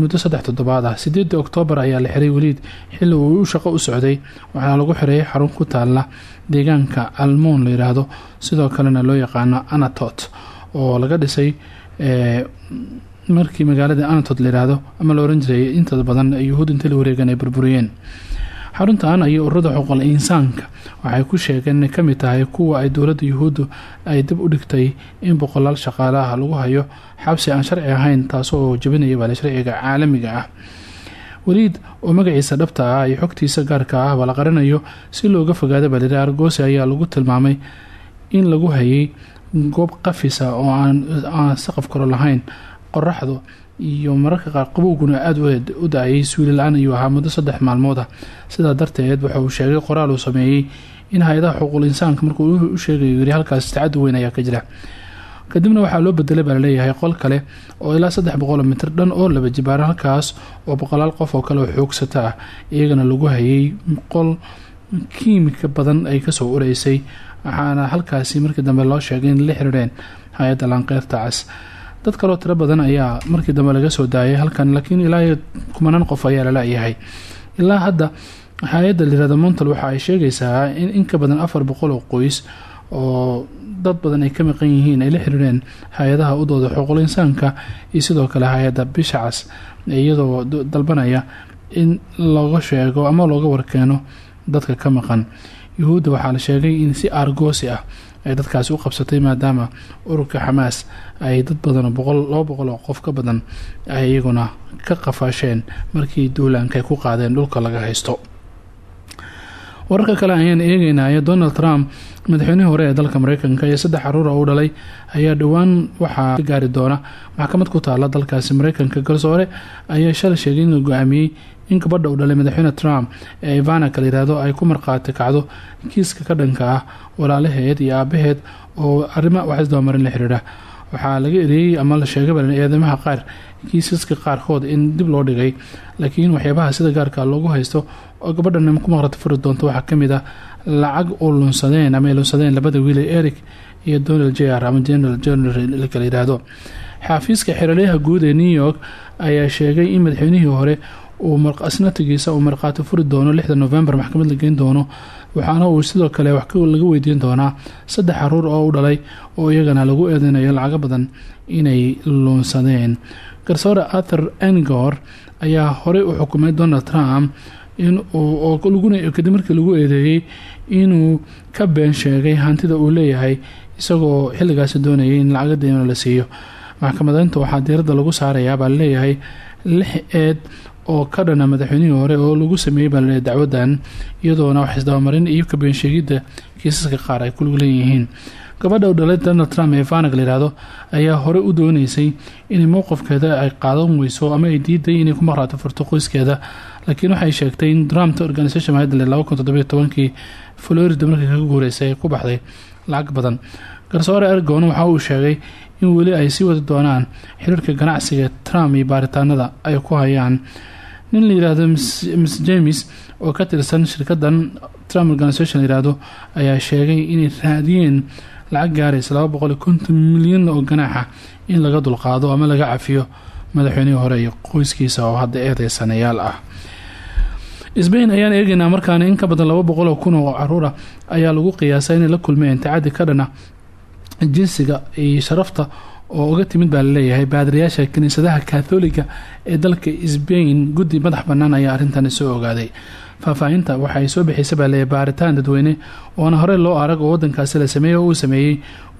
muddo saddex toddobaad ah. Sideedii oktoobar ayaa la xiray waliid xilli uu shaqo u socday waxaana lagu xiray xarun ku taala deegaanka almoon la yidhaahdo sidoo kalena loo yaqaano anatot oo laga dhisay markii magaalada anatot layidhaahdo ama la oran jiray inta badan yuhuud inta la wareegan ay burburiyeen. Xaruntan ayay ururada xuquuqal insaanka waxay ku sheegeen inay ka mid tahay kuwa ay dowladda yuhuuddu ay dib u dhigtay in boqolaal shaqaalaha lagu hayo xabsi aan sharci ahayn taasoo jabinaya baale sharciga caalamiga ah. Waliid oo magaciisa dhabta ah iyo xogtiisa gaarka ah baa la qarinayo si looga fogaada balira argoosi ayaa lagu tilmaamay in lagu hayay goob qafisa oo aan saqaf karo lahayn qoraxdu iyo mararka qaar qabowguna aada u da'ayay suuli la'aan ayuu ahaa muddo saddex maalmood ah. Sidaa darteed waxa uu sheegay qoraal uu sameeyey in hay'adaha xuquuqul insaanka markuu u sheegayo yiri halkaas tacadi weyn ayaa ka jira. Kadibna waxaa loo bedelay baa la leeyahay qol kale oo ilaa saddex boqol mitir dhan oo laba jibaar halkaas oo boqolaal qof oo kale oo xoogsata ah iyagana lagu hayay qol kiimika badan ay ka soo ureysay. Waxaana halkaasi markii dambe loo sheegay in la xiriireen hay'adda laanqeyrta cas dad kaloo tiro badan ayaa markii dambe laga soo daayay halkan laakiin ilaa kumanaan qof ayaa lalayahay ilaa hadda hay'adda lirada montal waxa ay sheegaysaa in in ka badan afar boqol oo qoys oo dad badan ay ka maqan yihiin ay la xiriireen hay'adaha u dooda xuquuqul insaanka iyo sidoo kale hay'adda bisha cas iyadoo dalbanaya in looga sheego ama looga warkeeno dadka ka maqan. Yuhuudda waxaa la sheegay in si aargoosi ah ay dadkaasi u qabsatay maadaama ururka xamaas ay dad badan laba boqol oo qof ka badan ay iyaguna ka qafaasheen markii duulaanka ay ku qaadeen dhulka laga haysto. Wararka kale ayaan eegeynaya donald trump madaxweynihii hore ee dalka mareykanka iyo saddex carruur oo u dhalay ayaa dhowaan waxaa gaari doona. Maxkamad ku taala dalkaasi mareykanka garsoore ayaa shalay sheegay inuu go'aamiyey in gabadha uu dhalay madaxweyne trump ee ivana kala yiraahdo ay ku marqaati kacdo kiiska ka dhanka ah walaalaheed iyo aabaheed oo arrimo waxisdabamarin la xiriira. Waxaa laga ereeyey ama la sheegaba eedamaha qaar kiisaska qaarkood in dib loo dhigay laakiin waxyaabaha sida gaarka loogu haysto oo gabadhan ku maqrata furi doonto waxaa ka mid ah lacag u lunsadeen ama lunsadeen labada wiil ee eric iyo donald jr ama general general lakala yidhaahdo xaafiiska guud ee new york ayaa sheegay in madaxweynihii hore uu asnatigiisa uu markhaati furi doono lixda november maxkamad la geyn doono waxaana uu sidoo kale wax laga weydiin doonaa saddex carruur oo u dhalay oo iyagana lagu eedeynayo lacago badan inay luunsadeen garsoore arthur engor ayaa horey u xukumay donald trump kadib markii lagu eedeeyey inuu ka been sheegay hantida uu leeyahay isagoo xilligaasi doonayay in lacaga la siiyo. Maxkamadeynta waxaa diiradda lagu saarayaa baa la leeyahay lix eed oo ka dhana madaxweynihii hore oo lagu sameeyey baa dacwadan iyadoona wax isdabamarin iyo ka beensheegidda kiisaska qaar ay kulug leeyihiin. Gabadha u dhalay donald trump ee vanag layidhaahdo ayaa hore u dooneysay inay mowqifkeeda ay qaadan weyso ama ay diiday inay ku maqraato furto qoyskeeda. Laakiin waxay sheegtay in trump organisation hadle kii florida markii kaga guureysay ay ku baxday lacag badan. Garsoore ergon waxa uu sheegay in weli ay sii wadi doonaan xiriirka ganacsiga trump iyo baaritaanada ay ku hayaan nin la yidhaahdo ms james oo ka tirsan shirkadan trump organisation layihahdo ayaa sheegay inay raadiyeen lacag gaaraysa milyan oo ganaaxa in laga dulqaado ama laga cafiyo madaxweynihii hore iyo qoyskiisa oo hadda eedeysanayaal ah. Sbain ayaan eegaynaa markaana in ka badan laba boqol oo kun oo caruura ayaa lagu qiyaasay inay la kulmeen tacadi ka dhana jinsiga iyo sharafta oo uga timid baa la leeyahay baadirayaasha kiniisadaha katholiga ee dalka sbain guddi madax bannaan ayaa arrintan soo ogaaday. Faahfaahinta waxaay soo bixisay baa leeyahay baaritaan dadweyne oona horey loo arag oo wadankaasi la sameeyey oo uu sameeyey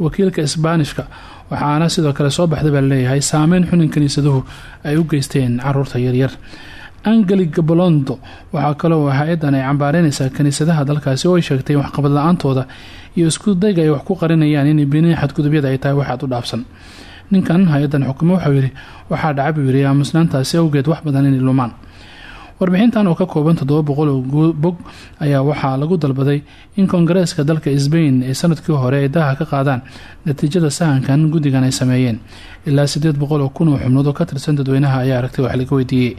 wakiilka isbaanishka. Waxaana sidoo kale soo baxday baa la leeyahay saameyn xunin kiniisaduhu ay u geysteen carruurta yaryar angeli gabolondo waxaa kaloo hay'adan ay cambaareynaysaa kiniisadaha dalkaasi oo ay sheegtay waxqabad la'aantooda iyo isku dayga ay wax ku qarinayaan inay beenin xadgudubyada ay tahay waxaad u dhaafsan. Ninkan hay'adan xukumo waxau yidhi waxaa dhaca buu yidhi aamusnaantaasi awgeed wax badan inay lumaan. Warbixintan oo ka kooban toddoba boqol oo bog ayaa waxaa lagu dalbaday in koongareeska dalka sbain ee sannadkii hore ay daha ka qaadaan natiijada sahankan guddigan ay sameeyeen. Ilaa sideed boqol oo kun oo xubnood oo ka tirsan dadweynaha ayaa aragtay wax laga weydiiyey.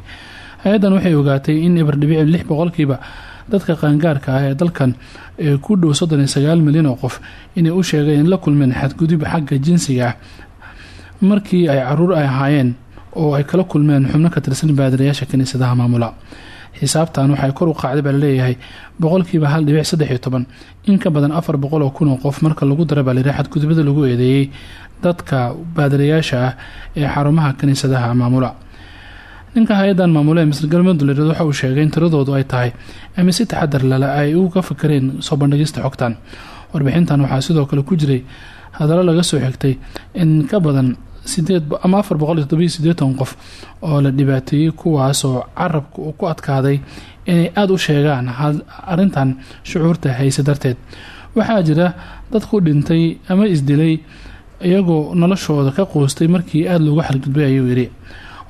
Hay'addan waxay ogaatay in ibardhibici lix boqolkiiba dadka qaangaarka ah ee dalkan ee ku dhow soddon iyo sagaal milyan oo qof inay u sheegeen in la kulmeen xadgudub xagga jinsiga ah. Markii ay carruur ay ahaayeen oo ay kala kulmeen xubno ka tirsan baadirayaasha kiniisadaha maamula. Xisaabtan waxay kor u qaacday baa la leeyahay boqolkiiba hal dhibic saddex toban. In ka badan afar boqol oo kun oo qof marka lagu dara baa layidhi xadgudubada lagu eedeeyey dadka baadirayaasha ah ee xarumaha kiniisadaha maamula ninka hay'adan maamule ee galmudug waxa uu sheegay in tiradoodu ay tahay ama si taxadar lale ay uga fakareen soo bandhigista xogtan. Warbixintan waxaa sidoo kale ku jiray hadallo laga soo xigtay in ka badan ama afar boqol iyo todobiyo sideetan qof oo la dhibaateeyey kuwaasoo carabka uu ku adkaaday inay aada u sheegaan arintan shucuurta hayse darteed. Waxaa jira dad ku dhintay ama isdilay iyagoo noloshooda ka quustay markii aada loogu xargudbay ayuu yidhi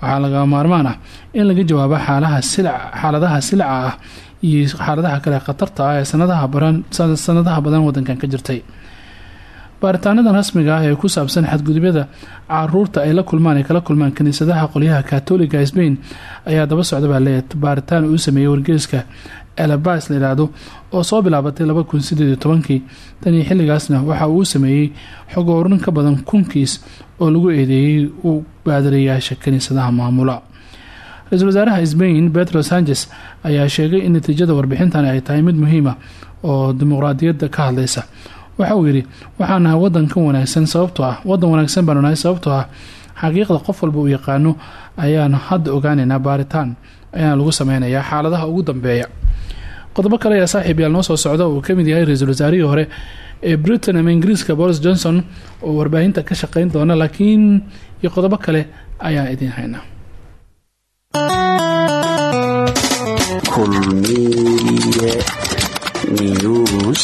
waxaa laga maarmaan ah in laga jawaabo xaaladaha silica ah iyo xaaladaha kale khatarta ah ee sanadaha badan wadankan ka jirtay. Baaritaanadan rasmiga ah ee ku saabsan xadgudubyada carruurta ay la kulmaan ay kala kulmaan kiniisadaha qolyaha katoliga sbain ayaa daba socda baa leeya baaritaan uu sameeyey wargeeska elabas layidhaahdo oo soo bilaabatay laba kun sideed iyo xilligaasna waxa uu sameeyey xog orin ka badan kunkiis oo lagu eedeeyey u baadirayaasha kiniisadaha maamula. Ra'iisul wasaaraha sbain petro sanchez ayaa sheegay in natiijada warbixintan ay tahay mid muhiima oo dimuqraadiyadda ka hadlaysa. Waxa uu yidhi waxaa nahay wadankan wanaagsan sababtoo ah wadan wanaagsan baanu sababtoo ah xaqiiqda qof walba uu yaqaano ayaanu hadda ogaaneynaa baaritaan ayaana lagu sameynayaa xaaladaha ugu dambeeya qodobo kale ayaa saaxiib yaal noo soo socda uu ka mid yahay ra'iisul wasaarihii hore ee britain ama ingiriiska boris johnson oo warbaahinta ka shaqeyn doona laakiin iyo qodobo kale ayaan idiin haynaa. Kulmiye news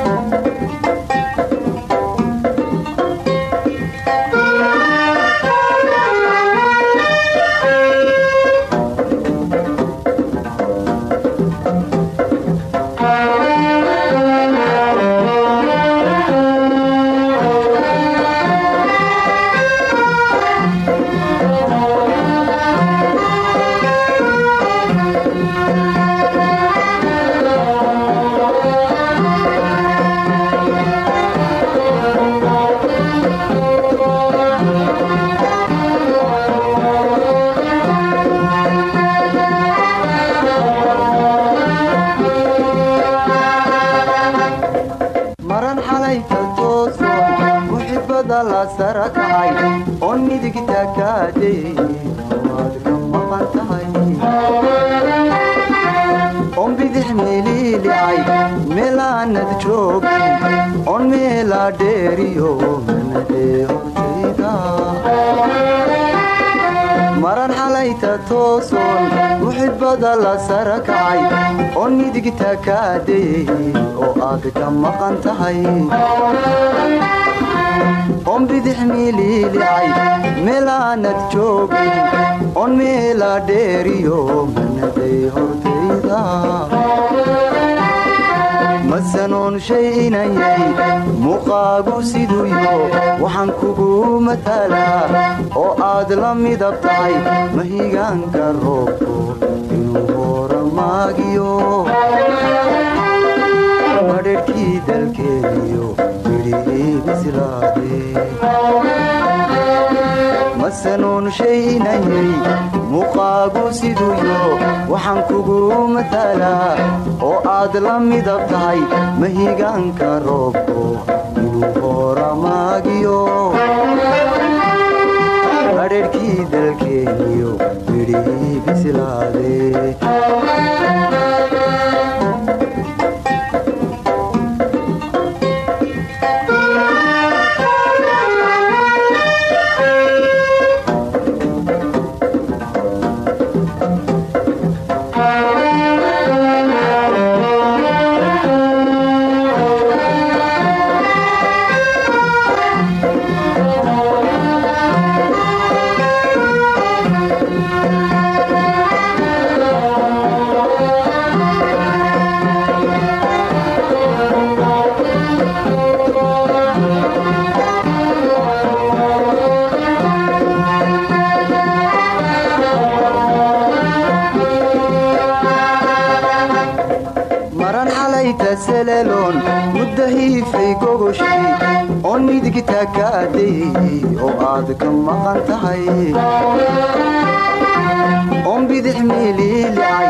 la sara kacay oon midigta kaadayey oo aad ka maqan tahay. Oon bidix miliilicay meelaanad joogin oon meelaa dheeriyo manaday hortayda masanoon shay inayay muuqaagu siduyo waxaan kugu matalaa oo aad la midab tahay mahigaanka roobku inuu maagiyo madherhkii dalkeeniyo bidhii bislaade masanoon shay inayay muuqaagu siduyo waxaan kugu matalaa oo aad la midab tahay mahigaanka roobku inuu hoora maagiyo madherhkii dalkeeniyo bidhii bislaade midigta kaadayey oo aad ka maqan tahay. Oon bidix miliilicay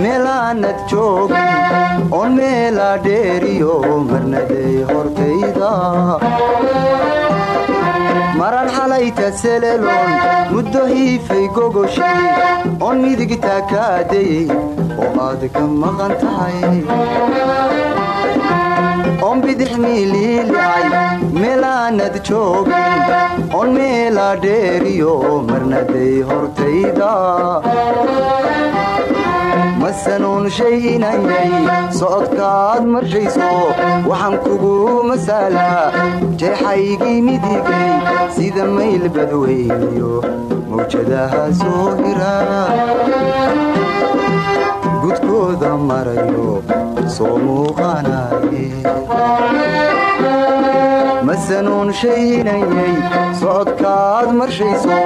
meelaanad joogin oon meelaa dheeriyo marnaday hortayda. Maran xalayta seleloon muddo hiifay gogoshii oon midigta kaadayey oo aad ka maqan tahay oon bidix miliilicay meelaanad joogin oon meelaa dheeriyo marnaday hortayda masanoon shay inayay socodkaad marshayso waxaan kugu masalaa jeexaygii midigay sida mayl badweyniyo mawjadaha soo hira gudkooda marayo soo muuqanaye masanuun shaynayay socodkaad marshayso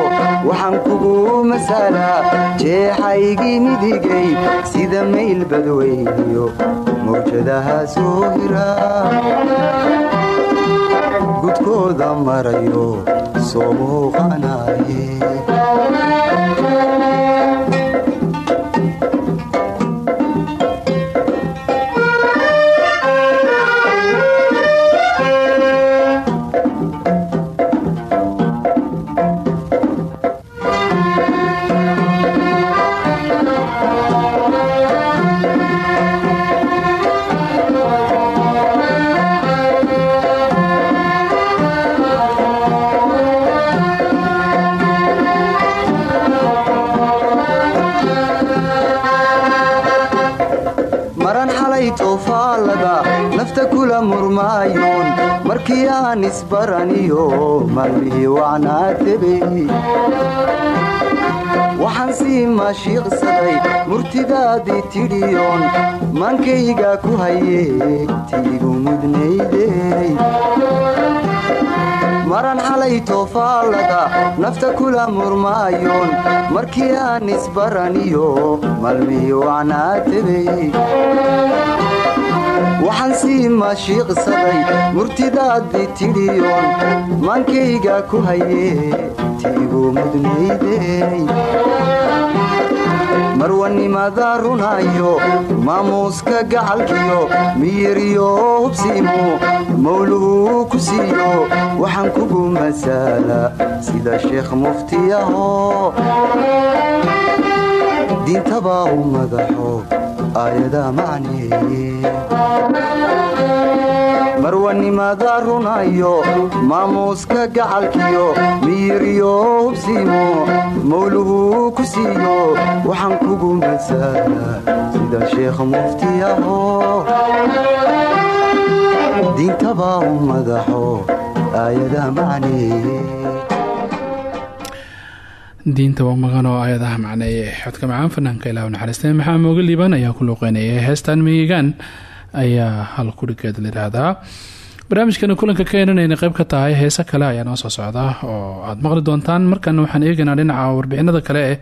waxaan kugu masalaa jeexaygii midigay sida mayl badweyniyo mawjadaha soo hira gudkooda marayo soo muuqanaye waxaan sii maashiiqsaday murtidaadii tidhiyoon maankayga ku hayee tiigu mudnaydey maran xalay toofaalada nafta kula murmaayoon markii aan isbaraniyo maalmihii wacnaa tebey waxaan sii maashiiqsaday murtidaadii tidhiyoon maankayga ku hayee tiigu mudnaydey marwa marwanimada runayo maamuuska gacalkiyo miyiriyo hubsiimo mawluhu ku siiyo waxaan kugu masaala sida sheekh muftiyaho diintabaa u madaxo marwanimada runayo maamuuska gacalkiyo miyiriyo hubsiimo mawluhu ku siiyo waxaan kugu masaala sida sheekh muftiyaho diintabaa u madaxo aayadaa macneeye diinta waa magan oo ayadaha macneeye xodka macaan fanaanka ilaah naxariistay. Maxaa mooga liibaan ayaa ku luuqeynaya heestan miyigaan ayaa hal kudhigeed layidhaahdaa barnaamijkana kulanka ka eenanayna qayb ka tahay heese kale ayaa noo soo socda oo aada maqli doontaan. Markana waxaan eegaynaa dhinaca warbixinada kale eh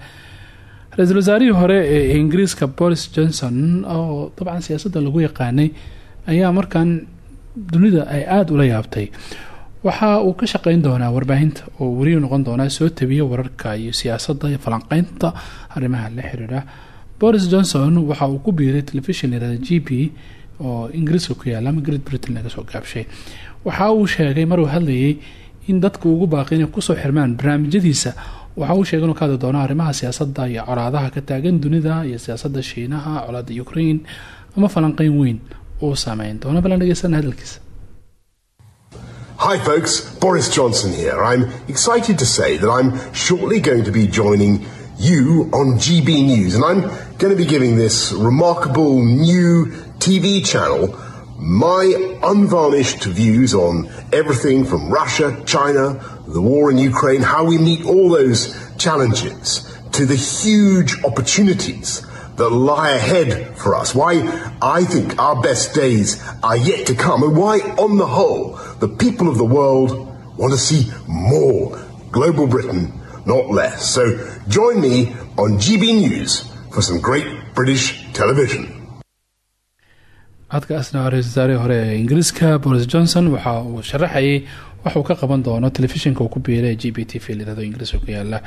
ra'iisul wasaarihii hore ee ingiriiska boris johnson oo dabcan siyaasadda lagu yaqaanay ayaa markan dunida ay aada ula yaabtay waxa uu ka shaqeyn doonaa warbaahinta oo weliyu noqon doonaa soo tabiya wararka iyo siyaasadda iyo falanqeynta arrimaha la xiriira. Boris johnson waxa uu ku biiray telefishin yirahda g b oo ingiriiska ku yaalla ama great britain laga soo gaabshay. Waxa uu sheegay maruu hadlayay in dadka ugu baaqi inay ku soo xirmaan barnaamijyadiisa. Waxa uu sheegay inuu ka doono arrimaha siyaasadda iyo colaadaha ka taagan dunida iyo siyaasadda shiinaha colaada ukraine ama falanqeyn weyn uu saameyn doono. Balan dhegeysana hadalkiisa Hi, folks. Boris Johnson here. I'm excited to say that I'm shortly going to be joining you on GB News, and I'm going to be giving this remarkable new TV channel my unvarnished views on everything from Russia, China, the war in Ukraine, how we meet all those challenges, to the huge opportunities that lie ahead for us, why I think our best days are yet to come, and why, on the whole, the people of the world want to see more global Britain, not less. So join me on GB News for some great British television. codkaasna ra'isul wasaarihii hore ee ingiriiska boris johnson waxa uu sharaxayay waxuu ka qaban doono telefishinka uu ku biiray g b t v layirahdo ingiriiska ku yaalla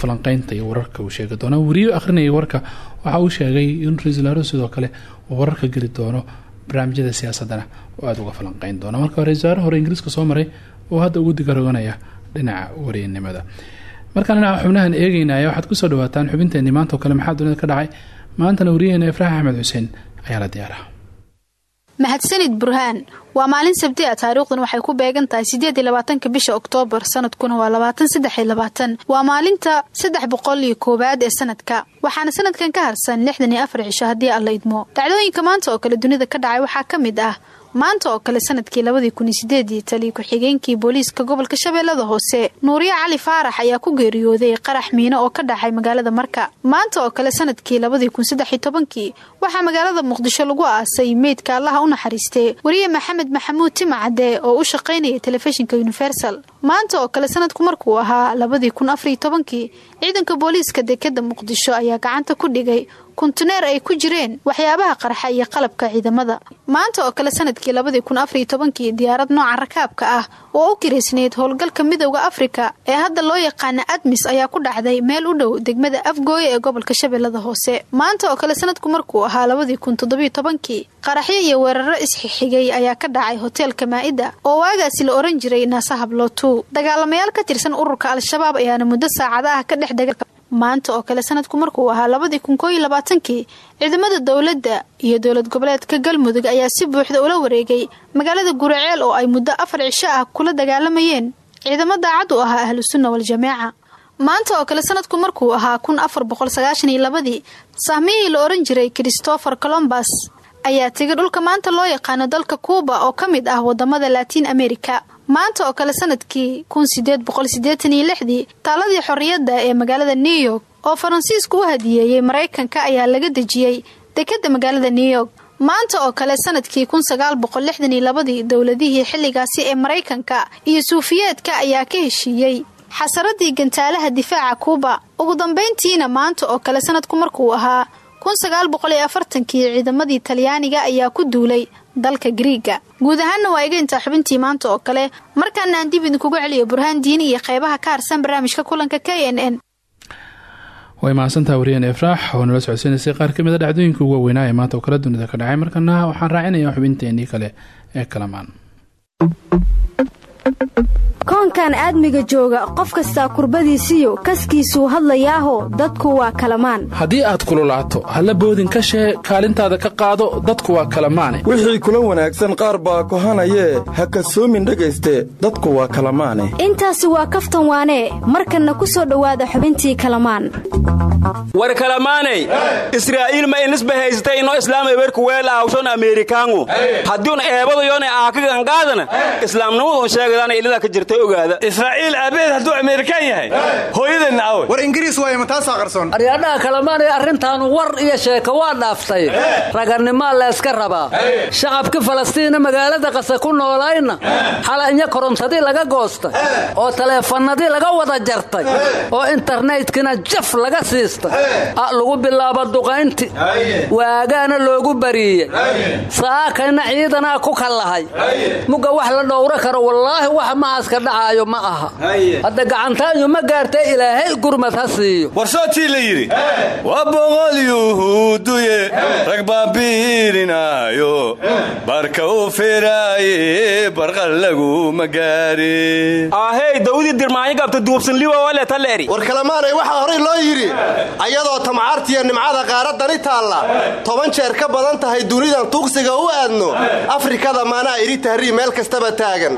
falanqeynta iyo wararka uu sheegi doono. Weriyo akhrinayay warka waxa uu sheegay in wasaaruhu sidoo kale uu wararka geli doono barnaamijyada siyaasadana oo aada uga falanqeyn doono. Marka ra'isul wasaare hore ingiriiska soo maray oo hadda ugu digaroganaya dhinaca wariyanimada markaan dhinaca xubnahan eegeynaya waxaad ku soo dhawaataan xubinteenii maanta kale maxaa dunida ka dhacay? Maantana wariyaheena ifraax axmed xuseen ayaa la diyaaraha mahadsanid burhaan waa maalin sabti a taariikhdan waxay ku beegan tahay sideed iyo labaatanka bisha oktoobar sanadkuna waa labaatan saddex iyo labaatan. Waa maalinta saddex boqol iyo koowaad ee sanadka. Waxaana sanadkan ka harsan lixdan iyo afar cisho haddii alla idmo. Dhacdooyinka maanta oo kale dunida ka dhacay waxaa ka mid ah maanta oo kale sannadkii labadii kun iyo sideedii taliya ku-xigeenkii booliiska gobolka shabeellada hoose nuuriye cali faarax ayaa ku geeriyooday qarax miino oo ka dhacay magaalada marka. Maanta oo kale sannadkii labadii kun saddex tobankii waxaa magaalada muqdisho lagu aasay meydka allaha u naxariistee weriye maxamed maxamuud timacade oo u shaqaynaya telefishinka universal. Maanta oo kale sanadku markuu ahaa labadii kun afariyo tobankii ciidanka booliiska dekeda muqdisho ayaa gacanta ku dhigay kuntuneer ay ku jireen waxyaabaha qarxa iyo qalabka ciidamada. Maanta oo kale sannadkii labadii kun afariyo tobankii diyaarad nooca rakaabka ah oo u kiraysnayd howlgalka midowda afrika ee hadda loo yaqaana admis ayaa ku dhacday meel u dhow degmada afgooye ee gobolka shabeellada hoose. Maanta oo kale sanadku markuu ahaa labadii kun toddobiyo tobankii qaraxyo iyo weeraro isxixigay ayaa ka dhacay hoteelka maa'ida oo waagaasi la oran jiray naasaha blootu dagaalamayaal ka tirsan ururka al-shabaab ayaana muddo saacada ah ka dhex dega maanta oo kale sanadku markuu ahaa labadii kun koo iyo labaatankii ciidamada dowladda iyo dowlad goboleedka galmudug ayaa si buuxda ula wareegay magaalada guraceel oo ay muddo afar cisho ah kula dagaalamayeen ciidamo daacad u ahaa ahlu sunna wal-jamaaca maanta oo kale sanadku markuu ahaa kun afar boqol sagaashan iyo labadii sahmiyihii la oran jiray christopher colombus ayaa tegay dhulka maanta loo yaqaano dalka kuuba oo ka mid ah waddamada latiin america maanta oo kale sannadkii kun sideed boqol sideetan iyo lixdii taaladii xorriyadda ee magaalada new york oo faransiisku u hadiyeeyey maraykanka ayaa laga dejiyey dekadda magaalada new york. Maanta oo kale sannadkii kun sagaal boqol lixdan iyo labadii dowladihii xilligaasi ee maraykanka iyo suufiyeedka ayaa ka heshiiyey xasaradii gantaalaha difaaca kuuba ugu dambayntiina maanta oo kale sanadku markuu ahaa kun sagaal boqol iyo afartankii ciidamadii talyaaniga ayaa ku duulay dalka griiga guud ahaanna waa iga intaa xubintii maanta oo kale. Markaana aan dib idinkugu celiyo burhaan diini iyo qeybaha ka harsan barnaamijka kulanka k n n. Way mahadsantaha wariyeen efraax oo nala socodsiinaysay qaar ka mid a dhacdooyinka ugu waaweynaa ee maanta oo kala dunida ka dhacay. Markana waxaan raacinayaa xubinteenii kale ee kalamaan koonkan aadmiga jooga qof kastaa kurbadiisiyo kaskiisuu hadlayaaho dadku waa kalamaan. Haddii aad kululaato halla boodin ka shee kaalintaada ka qaado dadku waa kalamaane. Wixii kula wanaagsan qaar baa kohanayee ha kasoomin dhegayste dadku waa kalamaane. Intaasi waa kaftan waanee markanna ku soo dhowaada xubintii kalamaan. War kalamaanay israa'iil ma inisba haysatay inoo islaamay werku weel aawshon ameerikaangu. Haddiun eebadayoona aakaganqaadana islaamnimadun sheegadana ilada ka jirtay ogaada? Israa'iil aabeed hadduu ameerikaan yahay hooyadeenna awe war ingiriis waaye mataasaa qarsoon? Aryadhaha kalamaanay arrintaanu war iyo sheeko waa dhaaftay. Raganimaa layska rabaa. Shacabkii falastiina magaalada qase ku noolayna xalanya korontadii laga goostay oo taleefannadii laga wada jartay oo internetkina jaf laga siistay. Lagu bilaabo duqaynti waagaana loogu bariiyey. Saakayna ciidanaa ku kallahay. Mugga wax la dhowro karo wallaahi wax mahaska dhacaayo ma aha. Hadda gacantaanyu ma gaartay ilaahay gurmad ha siiyo. Warsootii la yidhi. Waa boqol yuhuuduye rag baabiirinaayo barka u firaaye barqal laguma gaari. Ahey dawdii dirmaanyo gabta duubsanliwa waletaleeri war kalamaanay waxaa horay loo yidhi ayadoo tamcaartiya nimcada qaaradani taalla toban jeer ka badan tahay dunidan tuugsiga u aadno afrikada maanaa idhi tahrii meel kastaba taagan.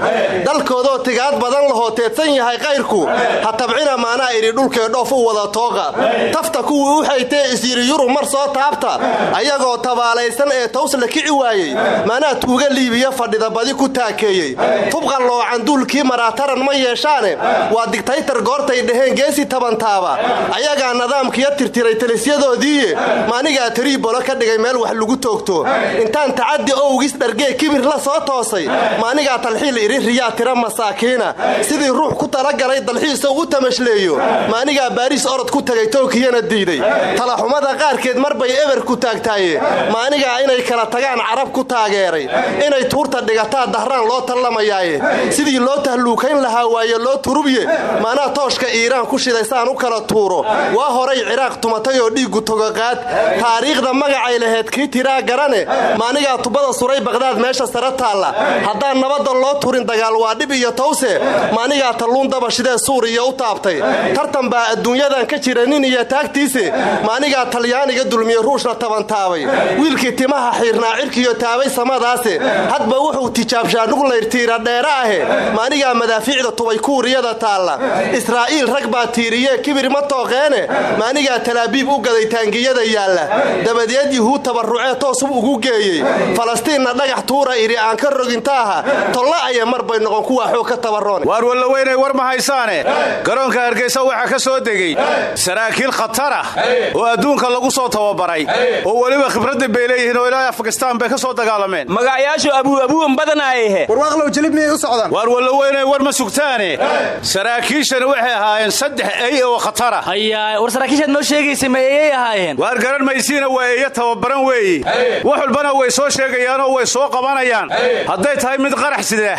Dalkoodoo tigaad badan lahoo teedsan yahay kayrku ha tabcina maanaa idhi dhulkee dhoof u wada tooqa tafta kuwii u xaytee isyidhi yurub mar soo taabta. Ayagoo tabaalaysan ee taws la kici waayey. Maanaa tuuga liibiya fadhida badi ku taakeeyey. Tubqan loocan duulkii maraataran ma yeeshaane? Waa digtaytar goortay dhaheen geesi tabantaaba. Ayagaa nidaamkiya tirtiray talisyadoodiiye maanigaa tariibolo ka dhigay meel wax lagu toogto. Intaan tacaddi owgis dhargee kibir la soo toosay. Maanigaa talxiil idhi riyaa tira masaakiina sidii ruux ku talagalay dalxiisa u tamashleeyo maanigaa baariis orod ku tagay tookiyana diiday. Talaxumada qaarkeed mar bay eber ku taagtaaye. Maanigaa inay kala tagaan carab ku taageeray. Inay tuurta dhigataa dahraan loo tallamayaaye sidii loo tahluukayn lahaa waaye loo turubye maanaa tooshka iiraan ku shiday saan u kala tuuro. Waa horay ciraaq tumatay oo dhiiggu togoqaad taariikhda magacay laheyd kii tiraa garane maanigaa tubada suray baqhdaad meesha sare taalla. Haddaan nabadda loo turin dagaal waa dhib iyo tawse maanigaa talluun dabashidee suuriya u taabtay. Tartan baa adduunyadan ka jira nin iyo taagtiise maanigaa talyaaniga dulmiye ruushna tabantaabay wiilkii timaha xiirnaa cirkiyo taabay samadaase. Hadba wuxuu tijaabshaa nuqlayr tiira dheere ahe. Maanigaa madaafiicda tubay kuuriyada taalla. Israa'iil rag baa tiiriyee kibir ma tooqeene. Maanigaa talaabiib u gaday taangiyada yaalla. Dabadeed yuhuud tabarrucee toosub ugu geeyey. Falastiinna dhagax tuura idhi aan ka rogintaaha tolla aya mar bay noqon kuwaa xoog ka tabarroone waar wallaweynay war ma haysaane? Garoonka hargeysa waxaa ka soo degey saraakiil khatar ah oo adduunka lagu soo tababaray. Oo weliba khibradda bay leeyihiin oo ilaa afganistaan bay ka soo dagaalameen. Magacyaashu abuuabuuan badanaayehe warwaaqlow jelib miyay u socdaan? Waar wallaweynay war ma sugtaane. Saraakiishana waxay ahaayeen saddex ey oo khatara. Hayaa war saraakiishaad noo sheegaysay ma eeyay ahaayeen? Waar garan maysiina waa eeyo tababaran weeyi. Wax walbana way soo sheegayaanoo way soo qabanayaan. Hadday tahay mid qarax sida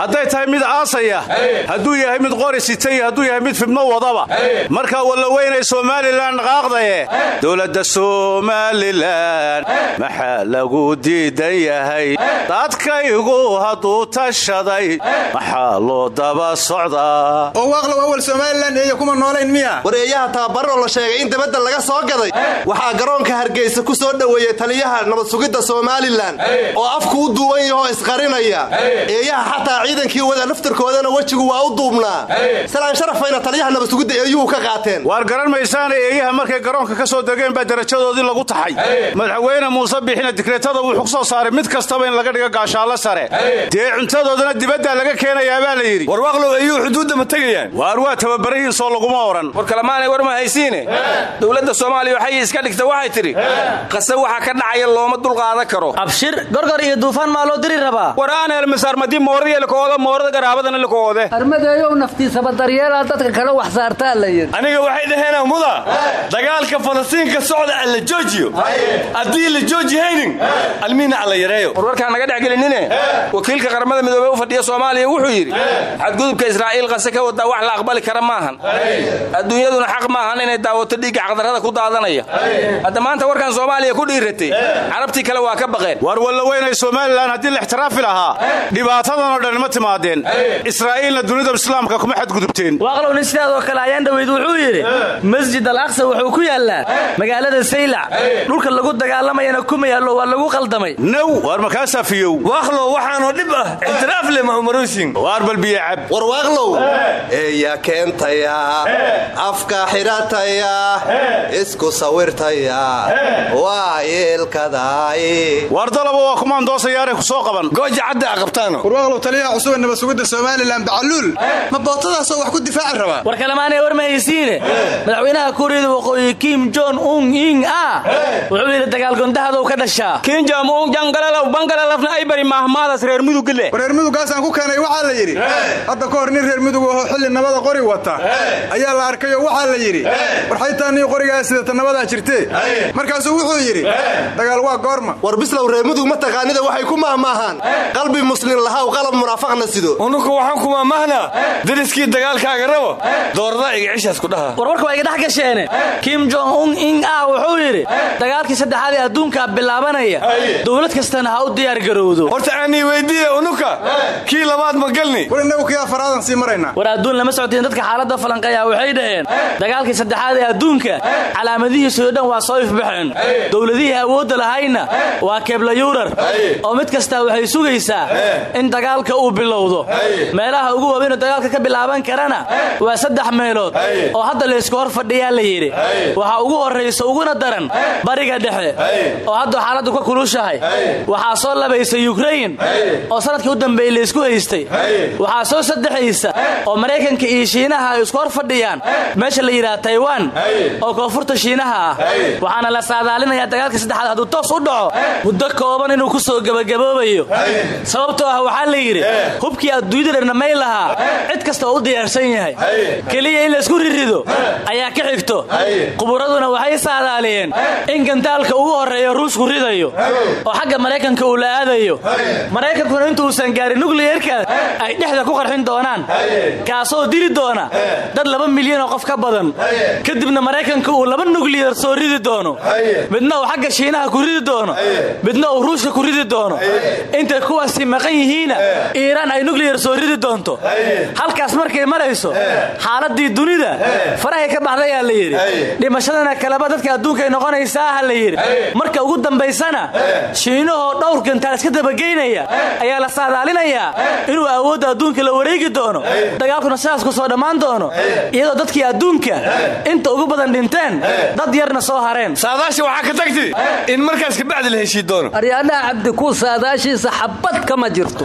hadday tahay mid aasaya hadduu yahay mid qori sita iyo hadduu yahay mid fidmo wadaba. Marka wallaweynay somalilan qaaqdaye dowladda somalilan maxaa lagu diidan yahay dadkaygu hadduu tashaday maxaa loo daba socdaa oo waaqlow awal somalilan eeya kuma noolayn miya. War eeyaha tababaroo la sheegay in dabadda laga soo gaday. Waxaa garoonka hargeysa ku soo dhoweeyey taliyaha nabad sugidda somalilan oo afku u duuban yahoo isqarinaya eeyaha xataa ciidankii wada laftarkoodana wejigu waa u duubnaa. Salaan sharafayna taliyaha nabad sugidda eeyuhu ka qaateen. Waar garan maysaana eeyaha markay garoonka ka soo degeen baa darajadoodii lagu taxay. Madaxweyne muuse bixina dikreetada wuxuu ku soo saaray mid kastaba in laga dhigo gaashaallo sare. Dee cuntadoodana dibaddaa laga keenayaa baa la yidhi. War waaqlow eeyuhu xuduudda ma tegayaan? Waar waa tababarahiin soo laguma odhan war kalamaanay war ma haysiine? Dowladda soomaaliya waxay iska dhigta waxay tidhi qase waxa ka dhacaya looma dulqaadan karo. Abshir gorgor iyo duufaan maa loo diri rabaa? War aan helmisaarmadii moorada moorada garaabadana waana lakoode armadeeyow naftiisaba daryeelaa dadka kale wax saartaa la yidhi. Aniga waxay dhaheen muda. Dagaalka falastiinka socda alla joojiyo. Haddii la joojihaynin almiina alla yareeyo. Warwarkaan naga dhex gelinine? Wakiilka qaramada midoobey u fadhiya soomaaliya wuxuu yidhi xadgudubka israa'iil qase ka wadaa wax la aqbali kara maahan adduunyaduna xaq maahan inay daawato dhiigga xaqdarrada ku daadanaya. Hadda maanta warkan soomaaliya ku dhiiratay carabtii kale waa ka baqeen. War walla weynay somalilan haddii la ixtiraafi lahaa dhibaatadan oo dhan ma timaadeen israa'iilna dunida islaamka kuma xadgudubteen. Waaqlowni sidaadoo kale ayaan dhaweyd wuxuu yidhi masjid al aqsa wuxuu ku yaallaa magaalada saylac dhulka lagu dagaalamayana kuma yaallo waa lagu qaldamay now waar makaasaa fiyow waaqlow waxaanoo dhib ah. Ixtiraaf le mahmaruusin waar balbiye cab? War waaqlow eeya keentaya afka xidhataya isku sawirtaya waa yeelkadaay waar dalaba waa kumaan doosayaare ku soo qaban. Gooja cadda a qabtaano. Warwaaqlow taliyaha cusub ee nabadsugidda somalilan bacaluul ma bootadaasoo wax ku difaaci rabaa war kalemaanay war ma haysiine madaxweynaha kuuriyada waqooyi kim jon un ing a. Wuxuu yidhi dagaalgondahadow ka dhashaa. Kinjam un jangalalaw bangalalafna ay bari mahmaadas reer mudugile reer mudugaasaan ku keenay waxaa la yidhi. Hadda ka hor nin reer mudug ahoo xilli nabada qori wata. Ayaa la arkayoo waxaa la yidhi. War xaytaa nii qorigaa sidata nabadaa jirtee markaasuu wuxuu yidhi dagaal waa goorma. War bislow reer mudug ma taqaanida waxay ku mahmaahaan qalbi muslin lahaw qalab munaafaqna sido waxaan ku mahmahnaa dariskii dagaalkaaga rabo. Doorada iga cishaas ku dhaha. Warwarka waa iga dhex gasheene. Kim jong un ing ah wuxuu yidhi dagaalkii saddexaad ee adduunkaa bilaabanaya dowlad kastana ha u diyaargarowdo horta aanii weydiiye unuka. Kii labaad ma galni. War innagu kii afaraadan sii maraynaa war adduun lama socotiin dadka xaaladda falanqeeya waxay dhaheen dagaalkii saddexaad ee adduunka calaamadihiisoo dhan waa soo ifbaxeen. Dowladihii awoodda lahayna waa keebla yuurar. Oo mid kastaa waxay sugaysaa in dagaalka uu bilowdo meelaha ugu waaweynoo dagaalka ka bilaaban karana waa saddex meelood oo hadda laysku hor fadhiyaa la yidhi. Waxaa ugu horraysa uguna daran bariga dhexe oo hadda xaaladdu ka kulushahay. Waxaa soo labaysa yukrain oo sannadkii u dambeeyey laysku haystay. Waxaa soo saddexaysa oo maraykanka iyo shiinaha ay isku hor fadhiyaan. Meesha la yidhaha taiwan oo koonfurta shiinaha ah. Waxaana la saadaalinayaa dagaalka saddexaad hadduu toos u dhaco muddo kooban inuu ku soo gebagaboobayo sababtoo ah waxaa la yidhi hubkii adduunyada dhamay lahaa cid kasta oo u diyaarsan yahay. Keliya in laysku rirido ayaa ka xigto. Quburaduna waxay saadaaliyeen in gantaalka ugu horreeyo ruushku ridayo oo xagga maraykanka uu la aadayo. Maraykankuna intuusan gaarin nukliyerka ay dhexda ku qarxin doonaan. Kaasoo dili doona dad laba milyan oo qof ka badan. Kadibna maraykanka uu laba nukliyar soo ridi doono. Midna uu xagga shiinaha ku ridi doono. Midna uu ruushka ku ridi doono. Intay kuwaasi maqan yihiinna iiraan ay nukliyar soo ridi doonto. Halkaas markay marayso xaaladii dunida farahay ka baxdayaa la yidhi. Dhimashadana kaleba dadka adduunkay noqonaysaa ha la yidhi. Marka ugu dambaysana shiinahoo dhowr gantaal iska dabageynaya ayaa la saadaalinayaa inuu awoodda adduunka la wareegi doono. Dagaalkuna sidaas ku soo dhammaan doono. Iyadoo dadkii adduunka inta ugu badan dhinteen dad yarna soo hareen. Saadaasha waxaa ka tagti in markaas kabacdi la heshii doono. Aryaadhaha cabdikuu saadaashiisa xabad kama jirto.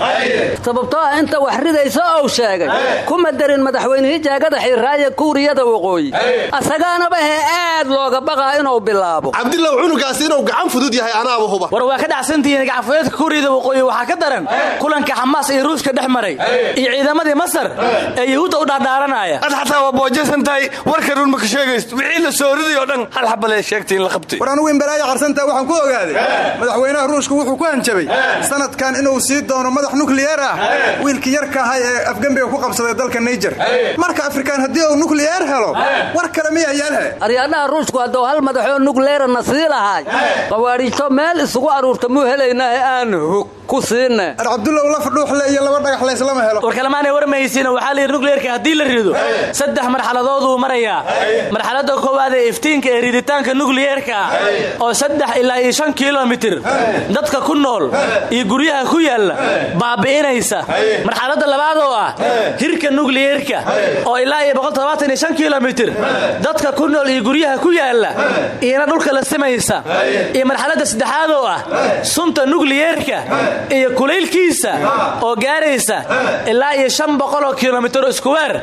Sababtoo ah inta wax ridaysa ou sheegay. Kuma darin madaxweynihii jaagada xiiraaye kuuriyada waqooyi. Asagaanaba hee aad looga baqaa inuu bilaabo? Cabdilow cunugaas inuu gacan fudud yahay anaaba huba. War waa ka dhacsantihiin gacanfudeedka kuuriyada waqooyi waxaa ka daran kulanka xamaas iyo ruushka dhex maray. Iyo ciidamadii masar ee yuhuudda u dhaardhaaranaya ad xataa waa boojasan tahay warka run ma ka sheegaysto. Wixii la soo riday oo dhan hal xabalee sheegtay in la qabtay. War anugu inbalaayo qarsantaa waxaan ku ogaaday madaxweynaha ruushku wuxuu ku hanjabay sanadkan inuu sii doono madax nukliyeer ah wiilkii yarka ahay ee afgembiga ku qabsaday dalka naijer marka afrikaan haddii uu nukliyeer helo war kale miyaa yaalhe aryaadhaha ruushku hadduu hal madaxoo nukleerana sii lahaay qawaadhiijto meel isugu aruurta muu helaynaahe aan hog ku siinne ar cabdulow laf dhuuxle iyo laba dhagax layslama helo. War kalemaanay war mahaysiina waxaa la yidhi nukleerka haddii la rido saddex marxaladooduu marayaa. Marxaladda koowaad ee iftiinka ee riditaanka nukliyeerka oo saddex ilaa iyo shan kilomitir. Dadka ku nool iyo guryaha ku yaalla baabi'inaysa. Marxaladda labaad oo ah hirka nukliyeerka oo ilaa iyo kilomitir dadka ku nool iyo guryaha ku yaalla iyana dhulka la simaysa iyo marxaladda saddexaad oo ah sunta nukliyeerka iyo kulaylkiisa oo gaaraysa ilaa iyo kilomitir iskuweer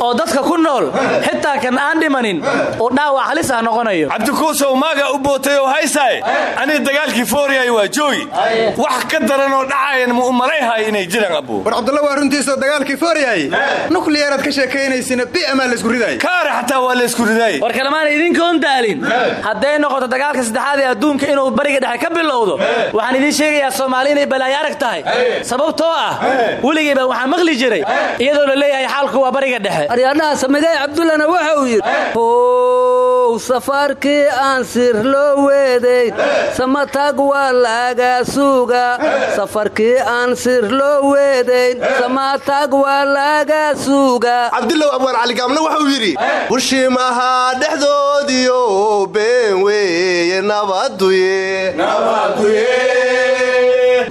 oo dadka ku nool xitaa kan aan dhimanin uu dhaawac halis ah noqonayo. Cabdikuusow maaga u bootay oo haysaay? Anii dagaalkii fooriyay waa joogi. Wax ka daran oo dhacayan ma u malayhay inay jiraan abuu? War cabdulla waa runtiisoo dagaalkii fooryahay nukliyeeraad ka sheekaynaysina bi'amaa laysku ridaayay kaare xataa waa laysku ridaayey war kalemaana idinkoon daalin. Hadday noqoto dagaalka saddexaad ee adduunka inuu bariga dhexe ka bilowdo waxaan idiin sheegayaa soomaali inay balaayo arag tahay. Sababtoo ah weligayba waxaan maqli jiray. Iyadoo la leeyahay xaalku waa bariga dhexe. Aryaadhaha samigay cabdullana waxa uu yidhi how safaarkii aan sir loo weedayn samatag waa laga suuga safarkii aan sir loo weedayn samatag waa laga suuga cabdulow abwaan caligaabna wuxuu yidhi bushimaha dhexdoodiyo been weeye nabaduye